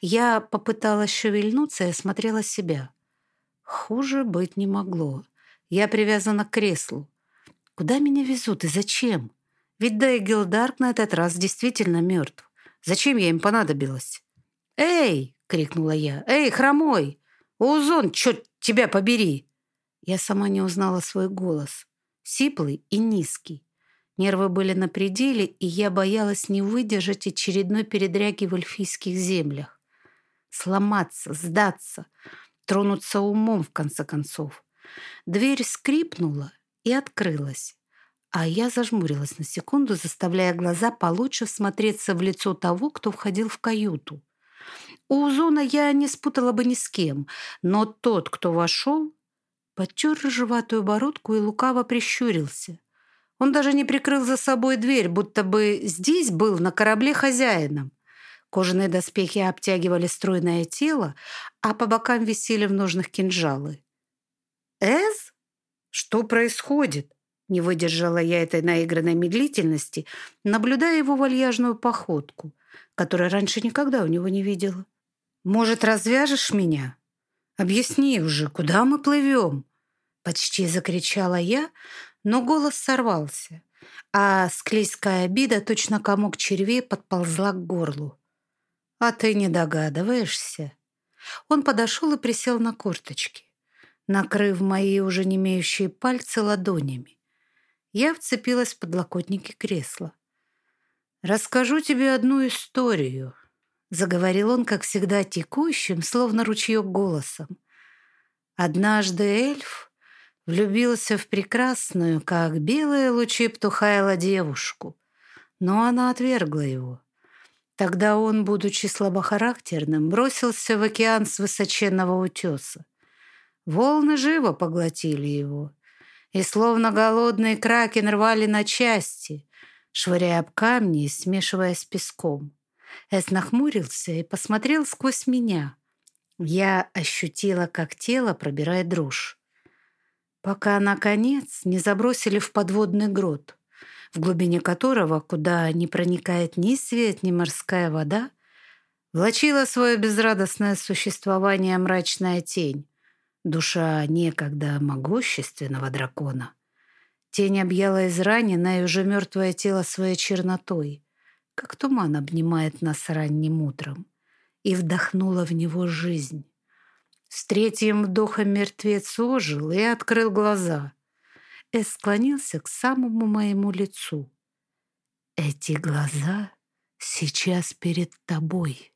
Я попыталась шевельнуться и осмотрела себя. Хуже быть не могло. Я привязана к креслу. Куда меня везут и зачем? Ведь Дейгел Дарк на этот раз действительно мертв. Зачем я им понадобилась? «Эй!» — крикнула я. «Эй, хромой! Узон, черт тебя побери!» Я сама не узнала свой голос. Сиплый и низкий. Нервы были на пределе, и я боялась не выдержать очередной передряги в эльфийских землях. Сломаться, сдаться, тронуться умом, в конце концов. Дверь скрипнула и открылась, а я зажмурилась на секунду, заставляя глаза получше всмотреться в лицо того, кто входил в каюту. У Узона я не спутала бы ни с кем, но тот, кто вошел, потер рыжеватую бородку и лукаво прищурился – он даже не прикрыл за собой дверь, будто бы здесь был на корабле хозяином. Кожаные доспехи обтягивали стройное тело, а по бокам висели в ножных кинжалы. «Эз? Что происходит?» Не выдержала я этой наигранной медлительности, наблюдая его вальяжную походку, которую раньше никогда у него не видела. «Может, развяжешь меня? Объясни уже, куда мы плывем?» Почти закричала я, но голос сорвался, а склизкая обида, точно комок червей, подползла к горлу. «А ты не догадываешься?» Он подошел и присел на корточки, накрыв мои уже не имеющие пальцы ладонями. Я вцепилась в подлокотники кресла. «Расскажу тебе одну историю», — заговорил он, как всегда, текущим, словно ручеек голосом. «Однажды эльф Влюбился в прекрасную, как белые лучи Птухайла, девушку. Но она отвергла его. Тогда он, будучи слабохарактерным, бросился в океан с высоченного утеса. Волны живо поглотили его, и словно голодный кракен рвали на части, швыряя об камни и смешивая с песком. Эс нахмурился и посмотрел сквозь меня. Я ощутила, как тело пробирает дрожь пока, наконец, не забросили в подводный грот, в глубине которого, куда не проникает ни свет, ни морская вода, влачила свое безрадостное существование мрачная тень, душа некогда могущественного дракона. Тень объяла израненное и уже мертвое тело своей чернотой, как туман обнимает нас ранним утром, и вдохнула в него жизнь. С третьим вдохом мертвец ожил и открыл глаза. Эс склонился к самому моему лицу. «Эти глаза сейчас перед тобой».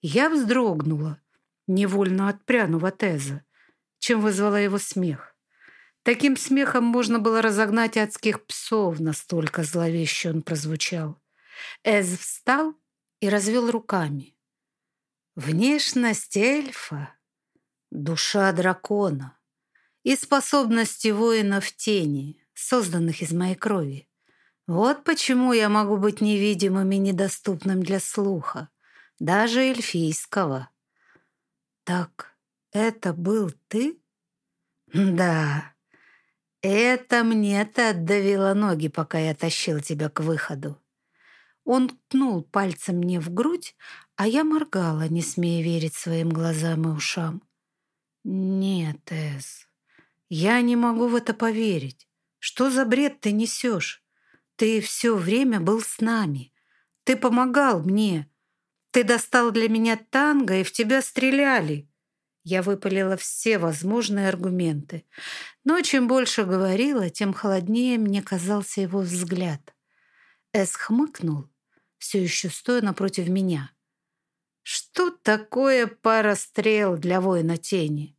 Я вздрогнула, невольно отпрянув от Эза, чем вызвала его смех. Таким смехом можно было разогнать адских псов, настолько зловеще он прозвучал. Эз встал и развел руками. Внешность эльфа душа дракона и способности воина в тени, созданных из моей крови. Вот почему я могу быть невидимым и недоступным для слуха, даже эльфийского. Так это был ты? Да. Это мне ты отдавила ноги, пока я тащил тебя к выходу. Он ткнул пальцем мне в грудь, а я моргала, не смея верить своим глазам и ушам. «Нет, Эс, я не могу в это поверить. Что за бред ты несешь? Ты все время был с нами. Ты помогал мне. Ты достал для меня танго, и в тебя стреляли». Я выпалила все возможные аргументы. Но чем больше говорила, тем холоднее мне казался его взгляд. Эс хмыкнул, все еще стоя напротив меня. Что такое пара стрел для воина тени?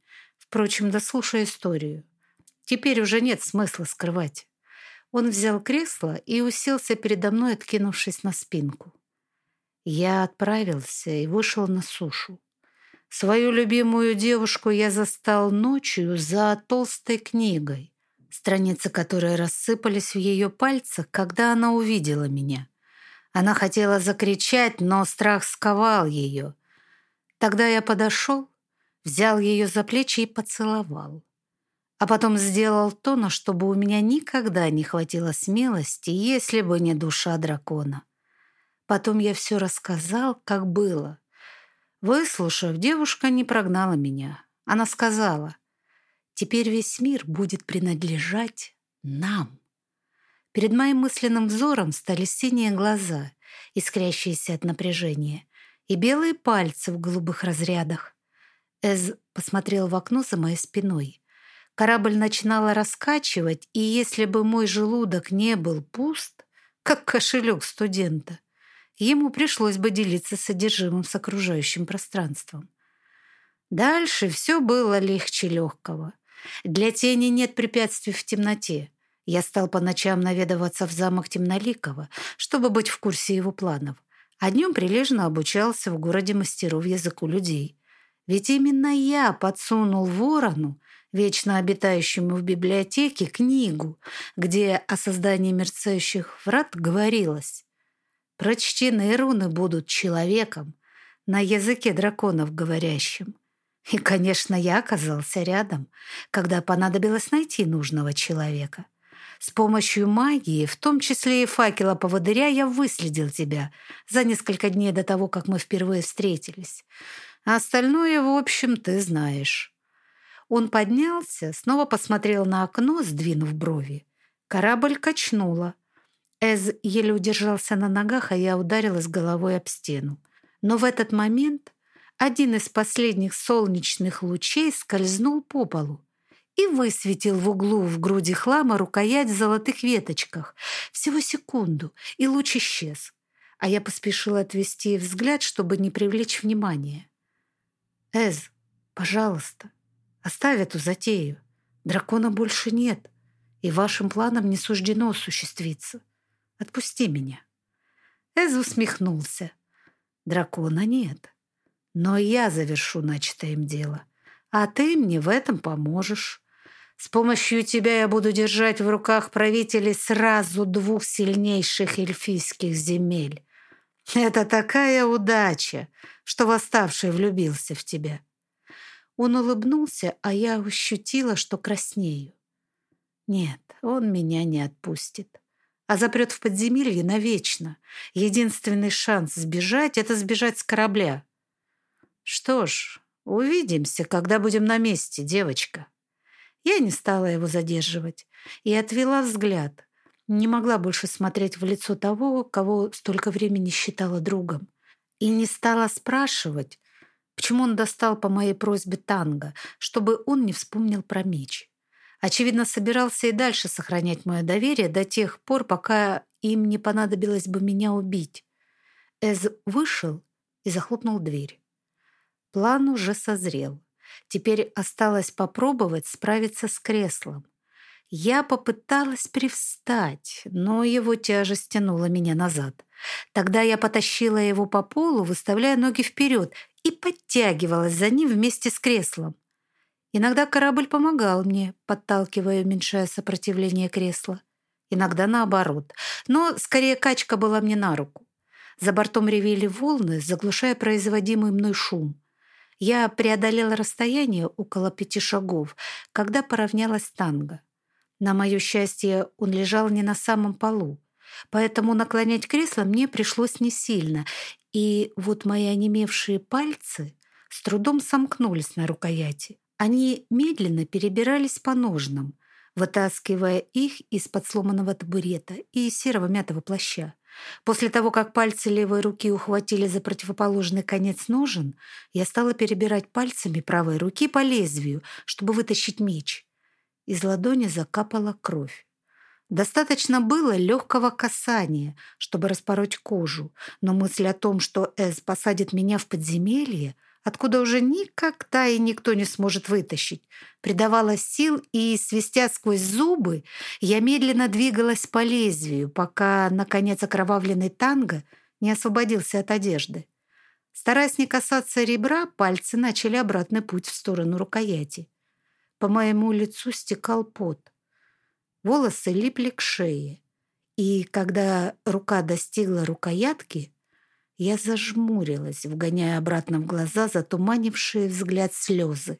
Впрочем, дослушай историю. Теперь уже нет смысла скрывать. Он взял кресло и уселся передо мной, откинувшись на спинку. Я отправился и вышел на сушу. Свою любимую девушку я застал ночью за толстой книгой, страницы которой рассыпались в ее пальцах, когда она увидела меня. Она хотела закричать, но страх сковал ее. Тогда я подошел, взял ее за плечи и поцеловал. А потом сделал то, на что бы у меня никогда не хватило смелости, если бы не душа дракона. Потом я все рассказал, как было. Выслушав, девушка не прогнала меня. Она сказала, «Теперь весь мир будет принадлежать нам». Перед моим мысленным взором стали синие глаза, искрящиеся от напряжения, и белые пальцы в голубых разрядах. Эз посмотрел в окно за моей спиной. Корабль начинала раскачивать, и если бы мой желудок не был пуст, как кошелек студента, ему пришлось бы делиться содержимым с окружающим пространством. Дальше все было легче легкого. Для тени нет препятствий в темноте. Я стал по ночам наведываться в замок Темноликова, чтобы быть в курсе его планов, а днем прилежно обучался в городе мастеров языку людей. Ведь именно я подсунул ворону, вечно обитающему в библиотеке, книгу, где о создании мерцающих врат говорилось. Прочтенные руны будут человеком, на языке драконов говорящим. И, конечно, я оказался рядом, когда понадобилось найти нужного человека. С помощью магии, в том числе и факела поводыря, я выследил тебя за несколько дней до того, как мы впервые встретились. А остальное, в общем, ты знаешь». Он поднялся, снова посмотрел на окно, сдвинув брови. Корабль качнуло. Эз еле удержался на ногах, а я ударилась головой об стену. Но в этот момент один из последних солнечных лучей скользнул по полу и высветил в углу в груди хлама рукоять в золотых веточках. Всего секунду, и луч исчез. А я поспешила отвести взгляд, чтобы не привлечь внимания. «Эз, пожалуйста, оставь эту затею. Дракона больше нет, и вашим планам не суждено осуществиться. Отпусти меня». Эз усмехнулся. «Дракона нет, но я завершу начатое им дело, а ты мне в этом поможешь». С помощью тебя я буду держать в руках правителей сразу двух сильнейших эльфийских земель. Это такая удача, что восставший влюбился в тебя». Он улыбнулся, а я ощутила, что краснею. Нет, он меня не отпустит, а запрет в подземелье навечно. Единственный шанс сбежать — это сбежать с корабля. Что ж, увидимся, когда будем на месте, девочка. Я не стала его задерживать и отвела взгляд. Не могла больше смотреть в лицо того, кого столько времени считала другом. И не стала спрашивать, почему он достал по моей просьбе танго, чтобы он не вспомнил про меч. Очевидно, собирался и дальше сохранять мое доверие до тех пор, пока им не понадобилось бы меня убить. Эз вышел и захлопнул дверь. План уже созрел. Теперь осталось попробовать справиться с креслом. Я попыталась привстать, но его тяжесть тянула меня назад. Тогда я потащила его по полу, выставляя ноги вперед, и подтягивалась за ним вместе с креслом. Иногда корабль помогал мне, подталкивая уменьшая сопротивление кресла. Иногда наоборот. Но скорее качка была мне на руку. За бортом ревели волны, заглушая производимый мной шум. Я преодолела расстояние около пяти шагов, когда поравнялась танго. На мое счастье, он лежал не на самом полу, поэтому наклонять кресло мне пришлось не сильно, и вот мои онемевшие пальцы с трудом сомкнулись на рукояти. Они медленно перебирались по ножнам, вытаскивая их из-под сломанного табурета и серого мятого плаща. После того, как пальцы левой руки ухватили за противоположный конец ножен, я стала перебирать пальцами правой руки по лезвию, чтобы вытащить меч. Из ладони закапала кровь. Достаточно было легкого касания, чтобы распороть кожу, но мысль о том, что Эз посадит меня в подземелье, откуда уже никогда и никто не сможет вытащить, придавала сил, и, свистя сквозь зубы, я медленно двигалась по лезвию, пока, наконец, окровавленный танго не освободился от одежды. Стараясь не касаться ребра, пальцы начали обратный путь в сторону рукояти. По моему лицу стекал пот. Волосы липли к шее. И когда рука достигла рукоятки, я зажмурилась, вгоняя обратно в глаза затуманившие взгляд слезы.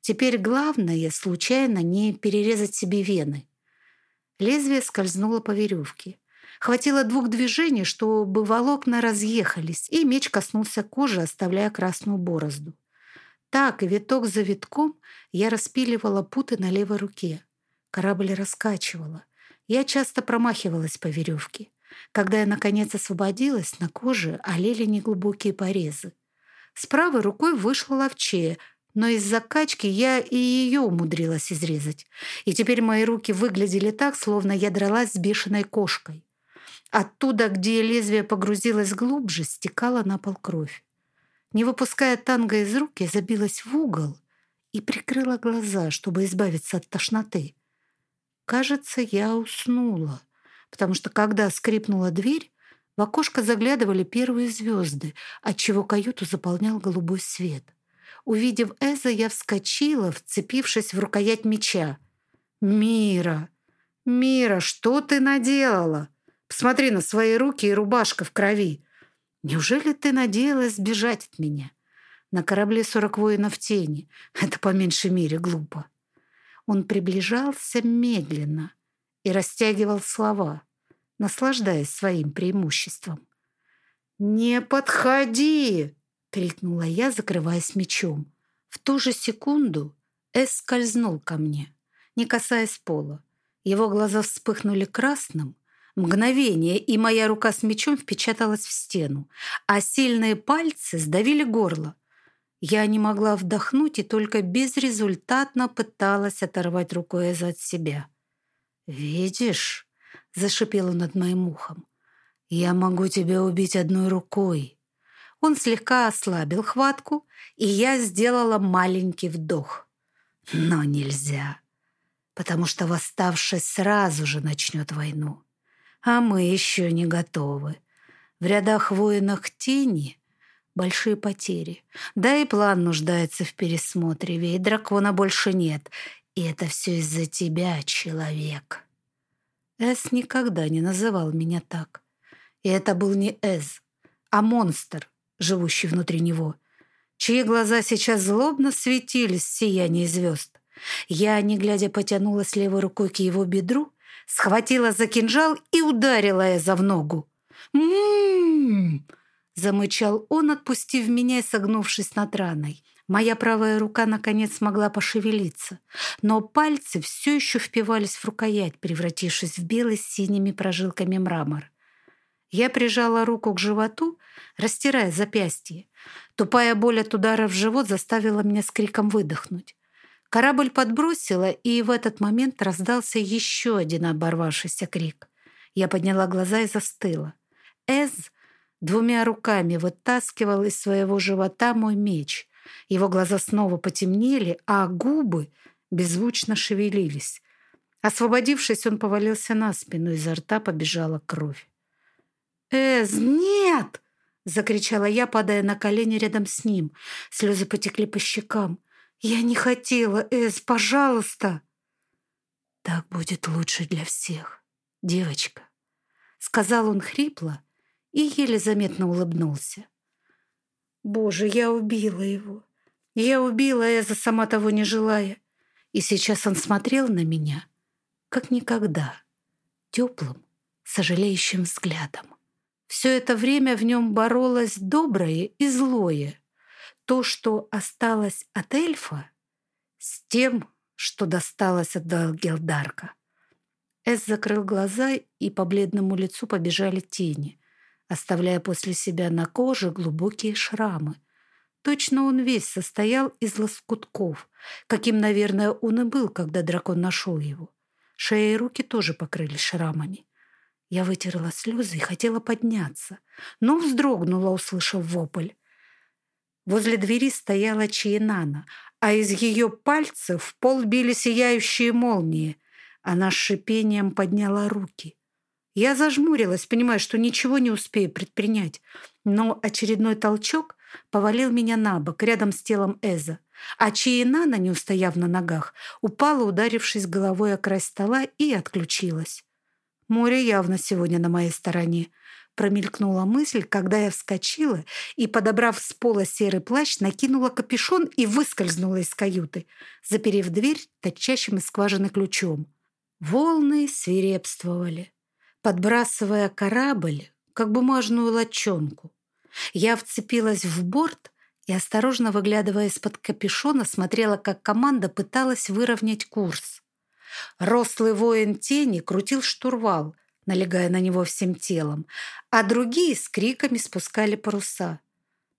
Теперь главное — случайно не перерезать себе вены. Лезвие скользнуло по веревке. Хватило двух движений, чтобы волокна разъехались, и меч коснулся кожи, оставляя красную борозду. Так, виток за витком, я распиливала путы на левой руке. Корабль раскачивала. Я часто промахивалась по веревке. Когда я, наконец, освободилась, на коже олели неглубокие порезы. С правой рукой вышла ловчее, но из-за качки я и ее умудрилась изрезать. И теперь мои руки выглядели так, словно я дралась с бешеной кошкой. Оттуда, где лезвие погрузилось глубже, стекала на пол кровь. Не выпуская танго из рук, я забилась в угол и прикрыла глаза, чтобы избавиться от тошноты. Кажется, я уснула, потому что когда скрипнула дверь, в окошко заглядывали первые звезды, отчего каюту заполнял голубой свет. Увидев Эза, я вскочила, вцепившись в рукоять меча. «Мира! Мира, что ты наделала? Посмотри на свои руки и рубашка в крови. Неужели ты надеялась сбежать от меня? На корабле сорок воинов тени. Это по меньшей мере глупо. Он приближался медленно и растягивал слова, наслаждаясь своим преимуществом. «Не подходи!» — крикнула я, закрываясь мечом. В ту же секунду Эс скользнул ко мне, не касаясь пола. Его глаза вспыхнули красным, Мгновение, и моя рука с мечом впечаталась в стену, а сильные пальцы сдавили горло. Я не могла вдохнуть и только безрезультатно пыталась оторвать рукой от себя. «Видишь?» — зашипел он над моим ухом. «Я могу тебя убить одной рукой». Он слегка ослабил хватку, и я сделала маленький вдох. Но нельзя, потому что восставший сразу же начнет войну а мы еще не готовы. В рядах воинах тени большие потери. Да и план нуждается в пересмотре, ведь дракона больше нет. И это все из-за тебя, человек. Эс никогда не называл меня так. И это был не Эз, а монстр, живущий внутри него, чьи глаза сейчас злобно светились в сиянии звезд. Я, не глядя, потянулась левой рукой к его бедру схватила за кинжал и ударила Эза в ногу. «М-м-м!» замычал он, отпустив меня и согнувшись над раной. Моя правая рука наконец смогла пошевелиться, но пальцы все еще впивались в рукоять, превратившись в белый с синими прожилками мрамор. Я прижала руку к животу, растирая запястье. Тупая боль от удара в живот заставила меня с криком выдохнуть. Корабль подбросило, и в этот момент раздался еще один оборвавшийся крик. Я подняла глаза и застыла. Эз двумя руками вытаскивал из своего живота мой меч. Его глаза снова потемнели, а губы беззвучно шевелились. Освободившись, он повалился на спину, изо рта побежала кровь. «Эз, нет!» — закричала я, падая на колени рядом с ним. Слезы потекли по щекам. «Я не хотела, Эс, пожалуйста!» «Так будет лучше для всех, девочка», — сказал он хрипло и еле заметно улыбнулся. «Боже, я убила его! Я убила Эза, сама того не желая!» И сейчас он смотрел на меня, как никогда, теплым, сожалеющим взглядом. Все это время в нем боролось доброе и злое. То, что осталось от эльфа, с тем, что досталось от Далгелдарка. Эс закрыл глаза, и по бледному лицу побежали тени, оставляя после себя на коже глубокие шрамы. Точно он весь состоял из лоскутков, каким, наверное, он и был, когда дракон нашел его. Шея и руки тоже покрылись шрамами. Я вытерла слезы и хотела подняться, но вздрогнула, услышав вопль. Возле двери стояла Чиенана, а из ее пальцев в пол били сияющие молнии. Она с шипением подняла руки. Я зажмурилась, понимая, что ничего не успею предпринять, но очередной толчок повалил меня на бок рядом с телом Эза, а Чиенана, не устояв на ногах, упала, ударившись головой о край стола и отключилась. Море явно сегодня на моей стороне. Промелькнула мысль, когда я вскочила и, подобрав с пола серый плащ, накинула капюшон и выскользнула из каюты, заперев дверь торчащим из скважины ключом. Волны свирепствовали, подбрасывая корабль, как бумажную лодчонку. Я вцепилась в борт и, осторожно выглядывая из-под капюшона, смотрела, как команда пыталась выровнять курс. Рослый воин тени крутил штурвал, налегая на него всем телом, а другие с криками спускали паруса.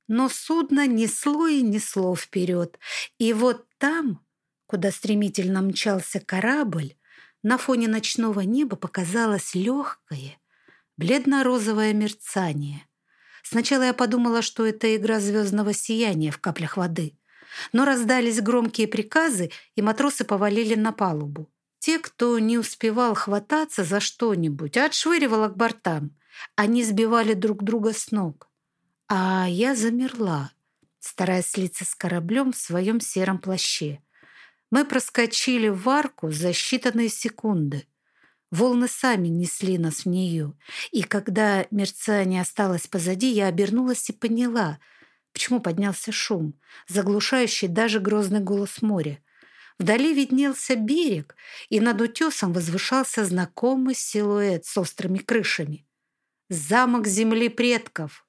Но судно несло и несло вперед, и вот там, куда стремительно мчался корабль, на фоне ночного неба показалось легкое, бледно-розовое мерцание. Сначала я подумала, что это игра звездного сияния в каплях воды. Но раздались громкие приказы, и матросы повалили на палубу. Те, кто не успевал хвататься за что-нибудь, отшвыривало к бортам. Они сбивали друг друга с ног. А я замерла, стараясь слиться с кораблем в своем сером плаще. Мы проскочили в арку за считанные секунды. Волны сами несли нас в нее. И когда мерцание осталось позади, я обернулась и поняла, почему поднялся шум, заглушающий даже грозный голос моря. Вдали виднелся берег, и над утесом возвышался знакомый силуэт с острыми крышами. Замок земли предков.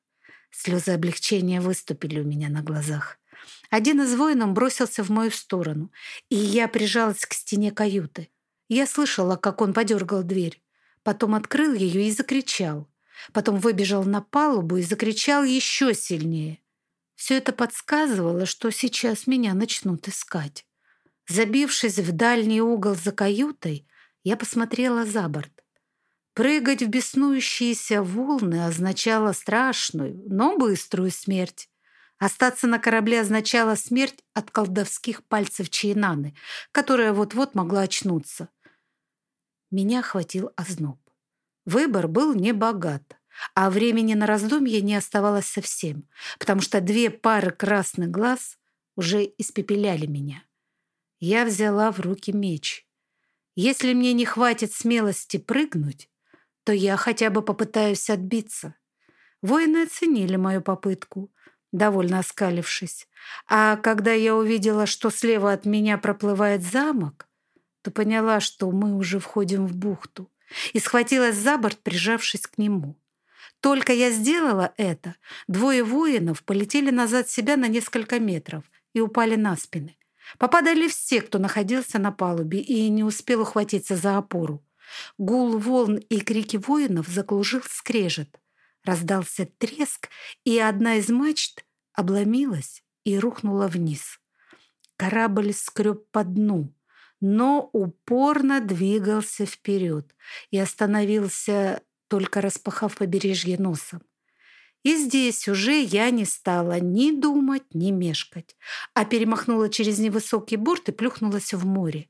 Слезы облегчения выступили у меня на глазах. Один из воинов бросился в мою сторону, и я прижалась к стене каюты. Я слышала, как он подергал дверь. Потом открыл ее и закричал. Потом выбежал на палубу и закричал еще сильнее. Все это подсказывало, что сейчас меня начнут искать. Забившись в дальний угол за каютой, я посмотрела за борт. Прыгать в беснующиеся волны означало страшную, но быструю смерть. Остаться на корабле означало смерть от колдовских пальцев Чайнаны, которая вот-вот могла очнуться. Меня охватил озноб. Выбор был небогат, а времени на раздумье не оставалось совсем, потому что две пары красных глаз уже испепеляли меня. Я взяла в руки меч. Если мне не хватит смелости прыгнуть, то я хотя бы попытаюсь отбиться. Воины оценили мою попытку, довольно оскалившись. А когда я увидела, что слева от меня проплывает замок, то поняла, что мы уже входим в бухту, и схватилась за борт, прижавшись к нему. Только я сделала это, двое воинов полетели назад себя на несколько метров и упали на спины. Попадали все, кто находился на палубе и не успел ухватиться за опору. Гул волн и крики воинов заглушил скрежет. Раздался треск, и одна из мачт обломилась и рухнула вниз. Корабль скреб по дну, но упорно двигался вперед и остановился, только распахав побережье носом. И здесь уже я не стала ни думать, ни мешкать, а перемахнула через невысокий борт и плюхнулась в море.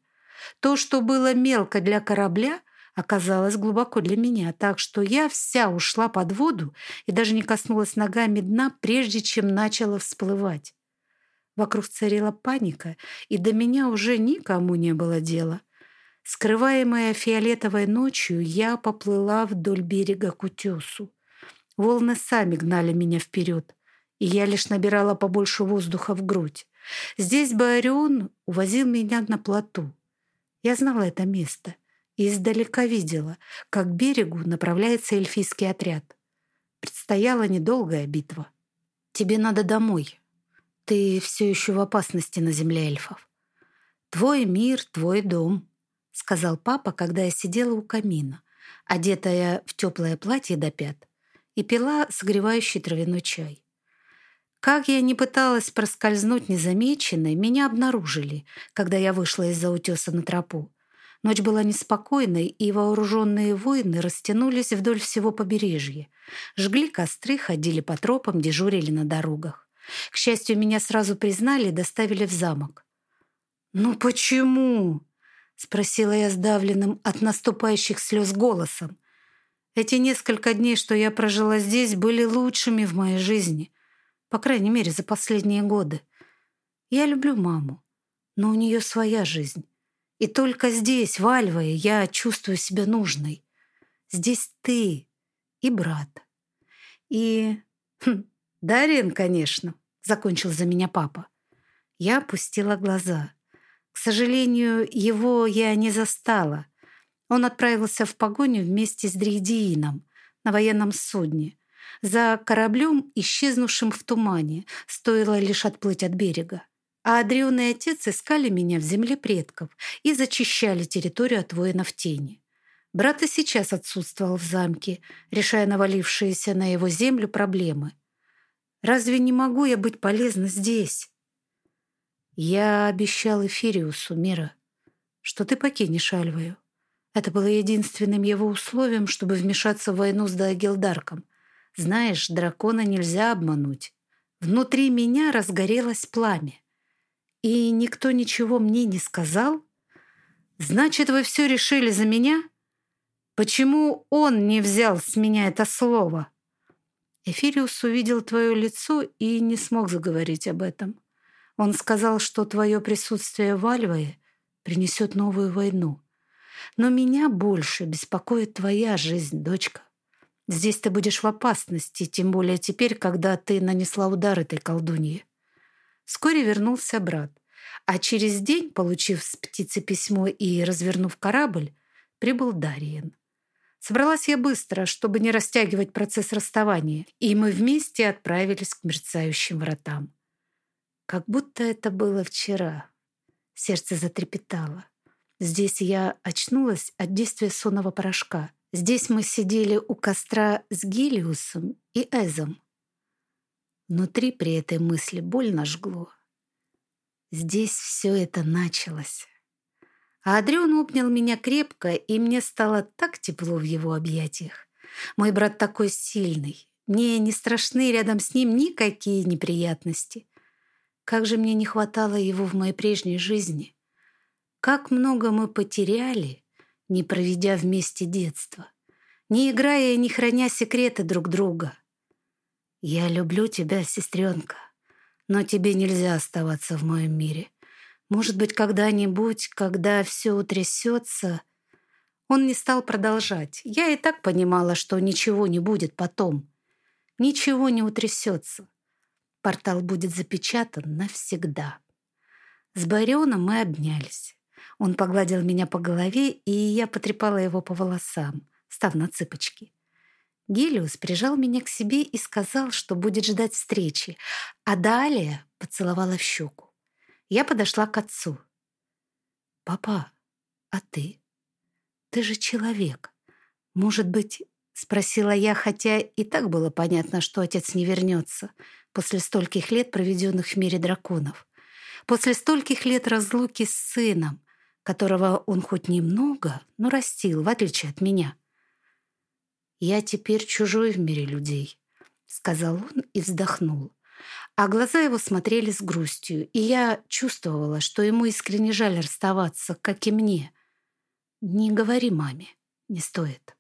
То, что было мелко для корабля, оказалось глубоко для меня, так что я вся ушла под воду и даже не коснулась ногами дна, прежде чем начала всплывать. Вокруг царила паника, и до меня уже никому не было дела. Скрываемая фиолетовой ночью, я поплыла вдоль берега к утесу. Волны сами гнали меня вперед, и я лишь набирала побольше воздуха в грудь. Здесь бы Орион увозил меня на плоту. Я знала это место и издалека видела, как к берегу направляется эльфийский отряд. Предстояла недолгая битва. «Тебе надо домой. Ты все еще в опасности на земле эльфов. Твой мир, твой дом», — сказал папа, когда я сидела у камина, одетая в теплое платье до пят, и пила согревающий травяной чай. Как я не пыталась проскользнуть незамеченной, меня обнаружили, когда я вышла из-за утеса на тропу. Ночь была неспокойной, и вооруженные воины растянулись вдоль всего побережья. Жгли костры, ходили по тропам, дежурили на дорогах. К счастью, меня сразу признали и доставили в замок. «Ну почему?» — спросила я сдавленным от наступающих слез голосом. Эти несколько дней, что я прожила здесь, были лучшими в моей жизни. По крайней мере, за последние годы. Я люблю маму, но у нее своя жизнь. И только здесь, в Альвае, я чувствую себя нужной. Здесь ты и брат. И... Хм, Дарин, конечно, закончил за меня папа. Я опустила глаза. К сожалению, его я не застала. Он отправился в погоню вместе с Дрейдиином на военном судне за кораблем, исчезнувшим в тумане, стоило лишь отплыть от берега. А Адрион и отец искали меня в земле предков и зачищали территорию от воинов тени. Брат и сейчас отсутствовал в замке, решая навалившиеся на его землю проблемы. «Разве не могу я быть полезна здесь?» «Я обещал Эфириусу, Мира, что ты покинешь Альваю. Это было единственным его условием, чтобы вмешаться в войну с Дагилдарком — знаешь, дракона нельзя обмануть. Внутри меня разгорелось пламя. И никто ничего мне не сказал? Значит, вы все решили за меня? Почему он не взял с меня это слово? Эфириус увидел твое лицо и не смог заговорить об этом. Он сказал, что твое присутствие в Альвае принесет новую войну. Но меня больше беспокоит твоя жизнь, дочка. Здесь ты будешь в опасности, тем более теперь, когда ты нанесла удар этой колдуньи. Вскоре вернулся брат, а через день, получив с птицы письмо и развернув корабль, прибыл Дариен. Собралась я быстро, чтобы не растягивать процесс расставания, и мы вместе отправились к мерцающим вратам. Как будто это было вчера. Сердце затрепетало. Здесь я очнулась от действия сонного порошка — Здесь мы сидели у костра с Гелиусом и Эзом. Внутри при этой мысли больно жгло. Здесь все это началось. А Адрион обнял меня крепко, и мне стало так тепло в его объятиях. Мой брат такой сильный. Мне не страшны рядом с ним никакие неприятности. Как же мне не хватало его в моей прежней жизни. Как много мы потеряли — не проведя вместе детство, не играя и не храня секреты друг друга. «Я люблю тебя, сестренка, но тебе нельзя оставаться в моем мире. Может быть, когда-нибудь, когда все утрясется...» Он не стал продолжать. Я и так понимала, что ничего не будет потом. Ничего не утрясется. Портал будет запечатан навсегда. С Барионом мы обнялись. Он погладил меня по голове, и я потрепала его по волосам, став на цыпочки. Гелиус прижал меня к себе и сказал, что будет ждать встречи, а далее поцеловала в щеку. Я подошла к отцу. «Папа, а ты? Ты же человек. Может быть, — спросила я, хотя и так было понятно, что отец не вернется после стольких лет, проведенных в мире драконов, после стольких лет разлуки с сыном, которого он хоть немного, но растил, в отличие от меня. «Я теперь чужой в мире людей», — сказал он и вздохнул. А глаза его смотрели с грустью, и я чувствовала, что ему искренне жаль расставаться, как и мне. «Не говори маме, не стоит.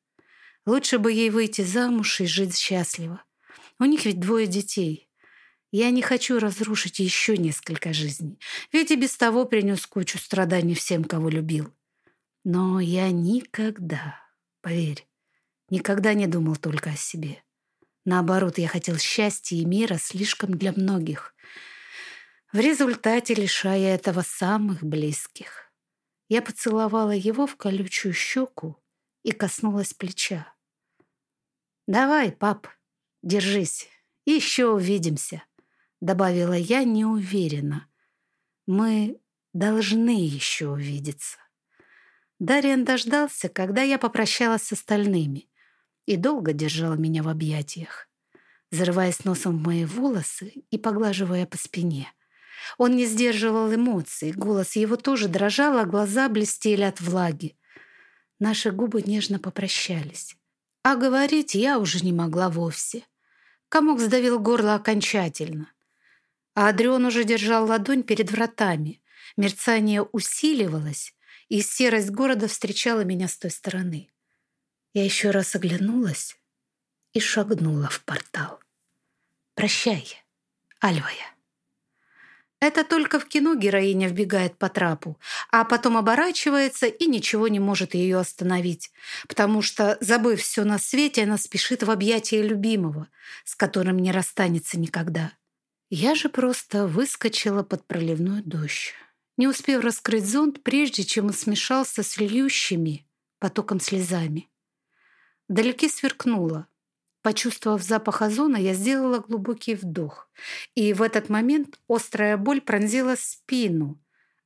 Лучше бы ей выйти замуж и жить счастливо. У них ведь двое детей. Я не хочу разрушить еще несколько жизней, ведь и без того принес кучу страданий всем, кого любил. Но я никогда, поверь, никогда не думал только о себе. Наоборот, я хотел счастья и мира слишком для многих, в результате лишая этого самых близких. Я поцеловала его в колючую щеку и коснулась плеча. «Давай, пап, держись, еще увидимся», — добавила я неуверенно. «Мы должны еще увидеться». Дариан дождался, когда я попрощалась с остальными, и долго держал меня в объятиях, зарываясь носом в мои волосы и поглаживая по спине. Он не сдерживал эмоций, голос его тоже дрожал, а глаза блестели от влаги. Наши губы нежно попрощались. А говорить я уже не могла вовсе. Комок сдавил горло окончательно. А Адрион уже держал ладонь перед вратами. Мерцание усиливалось, и серость города встречала меня с той стороны. Я еще раз оглянулась и шагнула в портал. «Прощай, Альвая». Это только в кино героиня вбегает по трапу, а потом оборачивается и ничего не может ее остановить, потому что, забыв все на свете, она спешит в объятия любимого, с которым не расстанется никогда. Я же просто выскочила под проливной дождь, не успев раскрыть зонт, прежде чем он смешался с льющими потоком слезами. Вдалеке сверкнуло. Почувствовав запах озона, я сделала глубокий вдох. И в этот момент острая боль пронзила спину,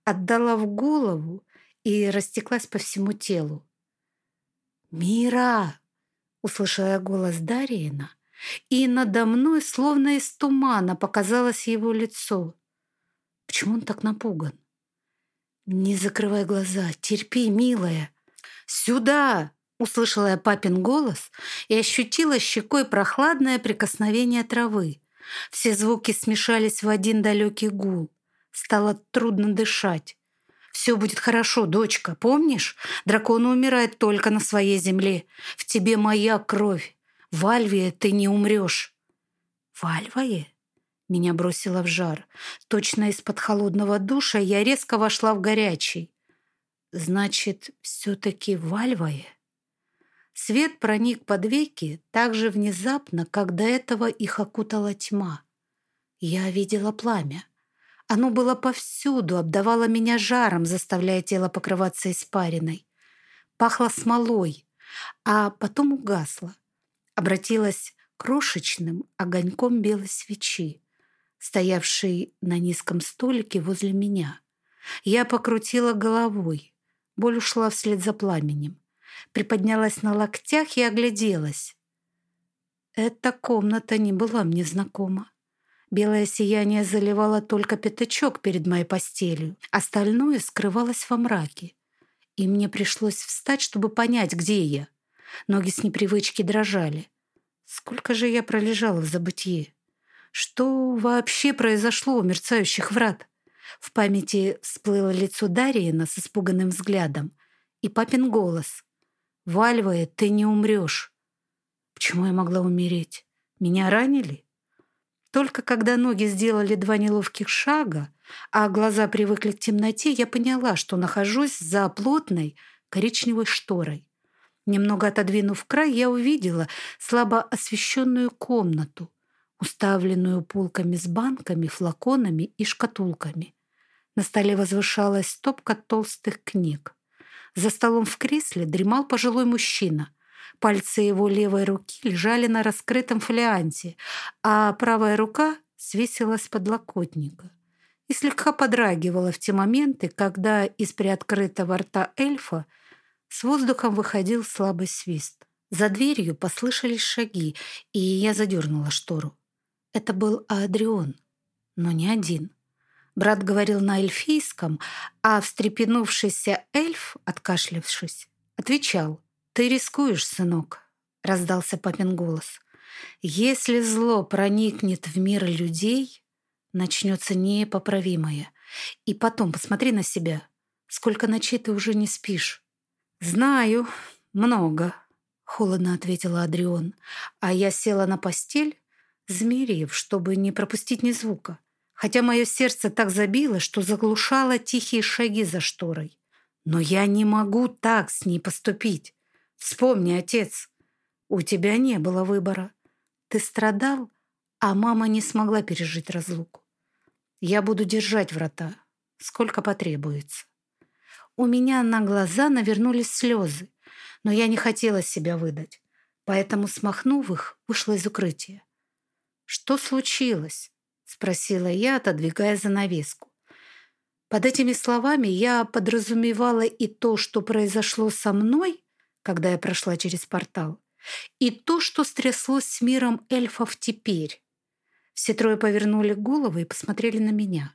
отдала в голову и растеклась по всему телу. «Мира!» — услышала я голос Дариена, и надо мной, словно из тумана, показалось его лицо. Почему он так напуган? «Не закрывай глаза, терпи, милая!» «Сюда!» Услышала я папин голос и ощутила щекой прохладное прикосновение травы. Все звуки смешались в один далекий гул. Стало трудно дышать. «Все будет хорошо, дочка, помнишь? Дракон умирает только на своей земле. В тебе моя кровь. В ты не умрешь». «В Альвае?» Меня бросило в жар. Точно из-под холодного душа я резко вошла в горячий. «Значит, все-таки в Альвае?» Свет проник под веки так же внезапно, как до этого их окутала тьма. Я видела пламя. Оно было повсюду, обдавало меня жаром, заставляя тело покрываться испариной. Пахло смолой, а потом угасло. Обратилась крошечным огоньком белой свечи, стоявшей на низком столике возле меня. Я покрутила головой. Боль ушла вслед за пламенем приподнялась на локтях и огляделась. Эта комната не была мне знакома. Белое сияние заливало только пятачок перед моей постелью. Остальное скрывалось во мраке. И мне пришлось встать, чтобы понять, где я. Ноги с непривычки дрожали. Сколько же я пролежала в забытье? Что вообще произошло у мерцающих врат? В памяти всплыло лицо Дариена с испуганным взглядом и папин голос. Вальвая, ты не умрешь. Почему я могла умереть? Меня ранили? Только когда ноги сделали два неловких шага, а глаза привыкли к темноте, я поняла, что нахожусь за плотной коричневой шторой. Немного отодвинув край, я увидела слабо освещенную комнату, уставленную полками с банками, флаконами и шкатулками. На столе возвышалась стопка толстых книг. За столом в кресле дремал пожилой мужчина. Пальцы его левой руки лежали на раскрытом фолианте, а правая рука свесилась с подлокотника и слегка подрагивала в те моменты, когда из приоткрытого рта эльфа с воздухом выходил слабый свист. За дверью послышались шаги, и я задернула штору. Это был Адрион, но не один. Брат говорил на эльфийском, а встрепенувшийся эльф, откашлявшись, отвечал. «Ты рискуешь, сынок», — раздался папин голос. «Если зло проникнет в мир людей, начнется непоправимое. И потом посмотри на себя. Сколько ночей ты уже не спишь?» «Знаю, много», — холодно ответила Адрион. А я села на постель, змериев, чтобы не пропустить ни звука, хотя мое сердце так забило, что заглушало тихие шаги за шторой. Но я не могу так с ней поступить. Вспомни, отец, у тебя не было выбора. Ты страдал, а мама не смогла пережить разлуку. Я буду держать врата, сколько потребуется. У меня на глаза навернулись слезы, но я не хотела себя выдать, поэтому, смахнув их, вышла из укрытия. «Что случилось?» — спросила я, отодвигая занавеску. Под этими словами я подразумевала и то, что произошло со мной, когда я прошла через портал, и то, что стряслось с миром эльфов теперь. Все трое повернули головы и посмотрели на меня.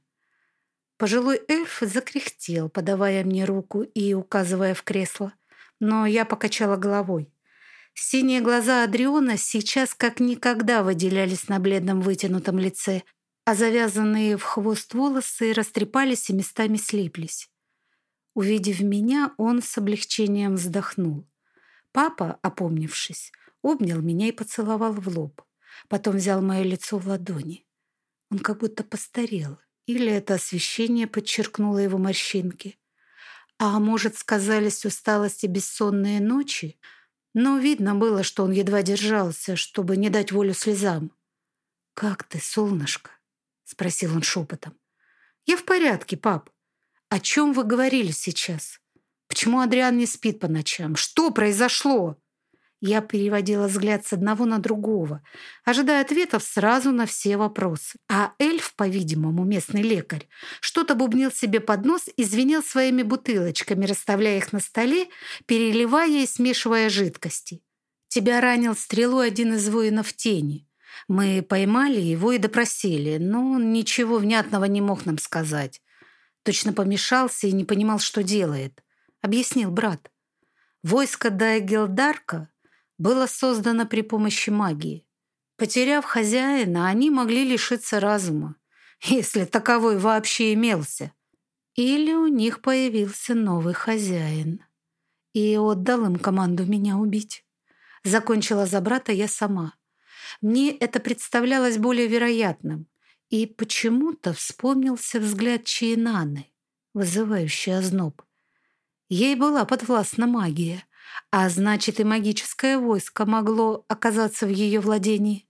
Пожилой эльф закряхтел, подавая мне руку и указывая в кресло, но я покачала головой. Синие глаза Адриона сейчас как никогда выделялись на бледном вытянутом лице, а завязанные в хвост волосы растрепались и местами слиплись. Увидев меня, он с облегчением вздохнул. Папа, опомнившись, обнял меня и поцеловал в лоб. Потом взял мое лицо в ладони. Он как будто постарел. Или это освещение подчеркнуло его морщинки. А может, сказались усталость и бессонные ночи? Но видно было, что он едва держался, чтобы не дать волю слезам. «Как ты, солнышко?» — спросил он шепотом. «Я в порядке, пап. О чем вы говорили сейчас? Почему Адриан не спит по ночам? Что произошло?» Я переводила взгляд с одного на другого, ожидая ответов сразу на все вопросы. А эльф, по-видимому, местный лекарь, что-то бубнил себе под нос и звенел своими бутылочками, расставляя их на столе, переливая и смешивая жидкости. «Тебя ранил стрелой один из воинов тени. Мы поймали его и допросили, но он ничего внятного не мог нам сказать. Точно помешался и не понимал, что делает», — объяснил брат. Войско Дайгелдарка было создано при помощи магии. Потеряв хозяина, они могли лишиться разума, если таковой вообще имелся. Или у них появился новый хозяин и отдал им команду меня убить. Закончила за брата я сама. Мне это представлялось более вероятным, и почему-то вспомнился взгляд Чиенаны, вызывающий озноб. Ей была подвластна магия, а значит, и магическое войско могло оказаться в ее владении.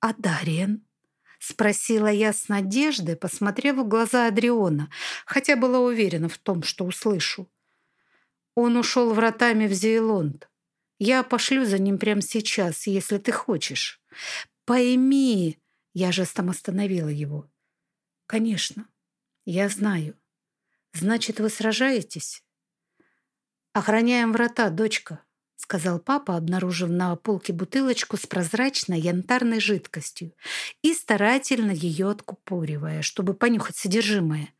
«А Дариен?» — спросила я с надеждой, посмотрев в глаза Адриона, хотя была уверена в том, что услышу. Он ушел вратами в Зейлонд. Я пошлю за ним прямо сейчас, если ты хочешь. Пойми, я жестом остановила его. Конечно, я знаю. Значит, вы сражаетесь? «Охраняем врата, дочка», — сказал папа, обнаружив на полке бутылочку с прозрачной янтарной жидкостью и старательно ее откупоривая, чтобы понюхать содержимое.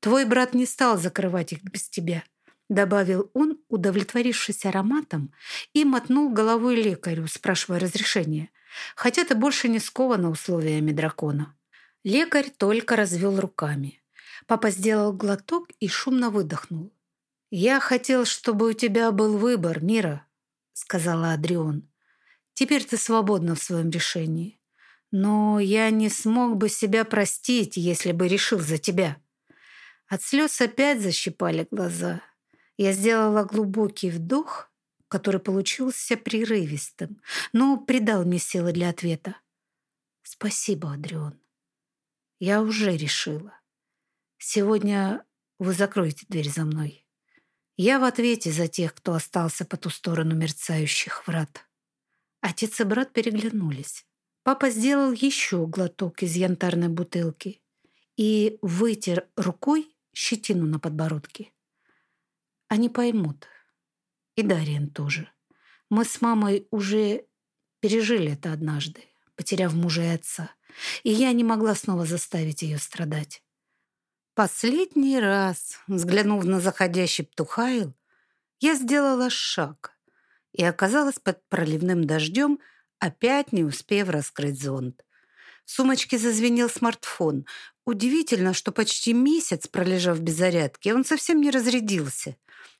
«Твой брат не стал закрывать их без тебя», — добавил он, удовлетворившись ароматом, и мотнул головой лекарю, спрашивая разрешения, хотя ты больше не скована условиями дракона. Лекарь только развел руками. Папа сделал глоток и шумно выдохнул. «Я хотел, чтобы у тебя был выбор, Мира», — сказала Адрион. «Теперь ты свободна в своем решении. Но я не смог бы себя простить, если бы решил за тебя». От слез опять защипали глаза. Я сделала глубокий вдох, который получился прерывистым, но придал мне силы для ответа. «Спасибо, Адрион. Я уже решила. Сегодня вы закроете дверь за мной». Я в ответе за тех, кто остался по ту сторону мерцающих врат. Отец и брат переглянулись. Папа сделал еще глоток из янтарной бутылки и вытер рукой щетину на подбородке. Они поймут. И Дарьян тоже. Мы с мамой уже пережили это однажды, потеряв мужа и отца, и я не могла снова заставить ее страдать. Последний раз, взглянув на заходящий птухайл, я сделала шаг и оказалась под проливным дождем, опять не успев раскрыть зонт. В сумочке зазвенел смартфон. Удивительно, что почти месяц, пролежав без зарядки, он совсем не разрядился.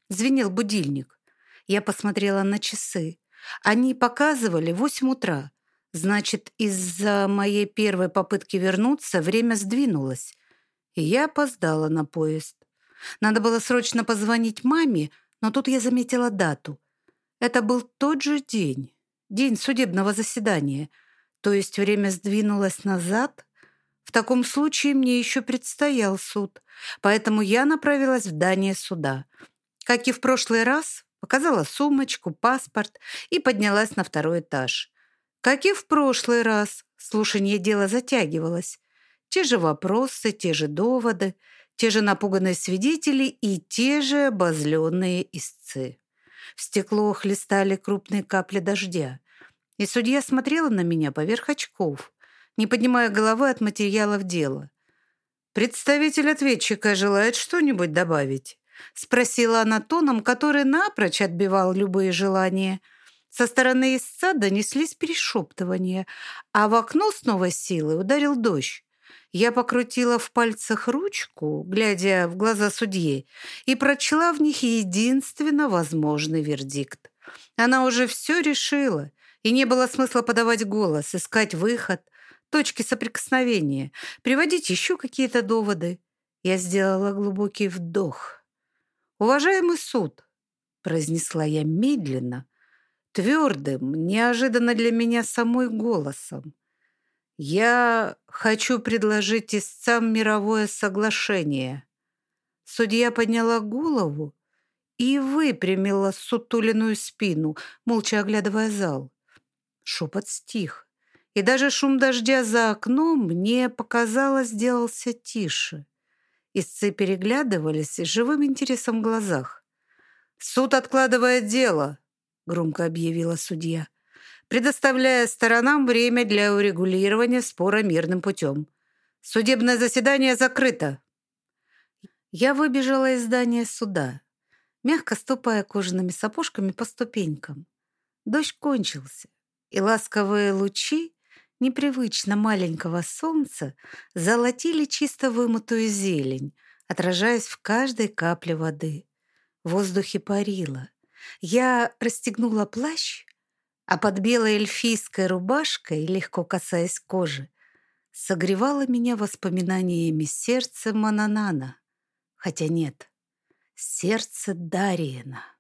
Звенел будильник. Я посмотрела на часы. Они показывали восемь утра. Значит, из-за моей первой попытки вернуться время сдвинулось, я опоздала на поезд. Надо было срочно позвонить маме, но тут я заметила дату. Это был тот же день, день судебного заседания, то есть время сдвинулось назад. В таком случае мне еще предстоял суд, поэтому я направилась в здание суда. Как и в прошлый раз, показала сумочку, паспорт и поднялась на второй этаж. Как и в прошлый раз, слушание дела затягивалось. Те же вопросы, те же доводы, те же напуганные свидетели и те же обозленные истцы. В стекло хлестали крупные капли дождя. И судья смотрела на меня поверх очков, не поднимая головы от материалов дела. «Представитель ответчика желает что-нибудь добавить?» Спросила она тоном, который напрочь отбивал любые желания – со стороны истца донеслись перешептывания, а в окно с новой силой ударил дождь. Я покрутила в пальцах ручку, глядя в глаза судьи, и прочла в них единственно возможный вердикт. Она уже все решила, и не было смысла подавать голос, искать выход, точки соприкосновения, приводить еще какие-то доводы. Я сделала глубокий вдох. «Уважаемый суд», — произнесла я медленно, твердым, неожиданно для меня самой голосом. «Я хочу предложить истцам мировое соглашение». Судья подняла голову и выпрямила сутуленную спину, молча оглядывая зал. Шепот стих, и даже шум дождя за окном мне показалось сделался тише. Истцы переглядывались с живым интересом в глазах. «Суд откладывает дело», — громко объявила судья, предоставляя сторонам время для урегулирования спора мирным путем. «Судебное заседание закрыто». Я выбежала из здания суда, мягко ступая кожаными сапожками по ступенькам. Дождь кончился, и ласковые лучи непривычно маленького солнца золотили чисто вымытую зелень, отражаясь в каждой капле воды. В воздухе парило, я расстегнула плащ, а под белой эльфийской рубашкой, легко касаясь кожи, согревало меня воспоминаниями сердца Мананана. Хотя нет, сердце Дариена.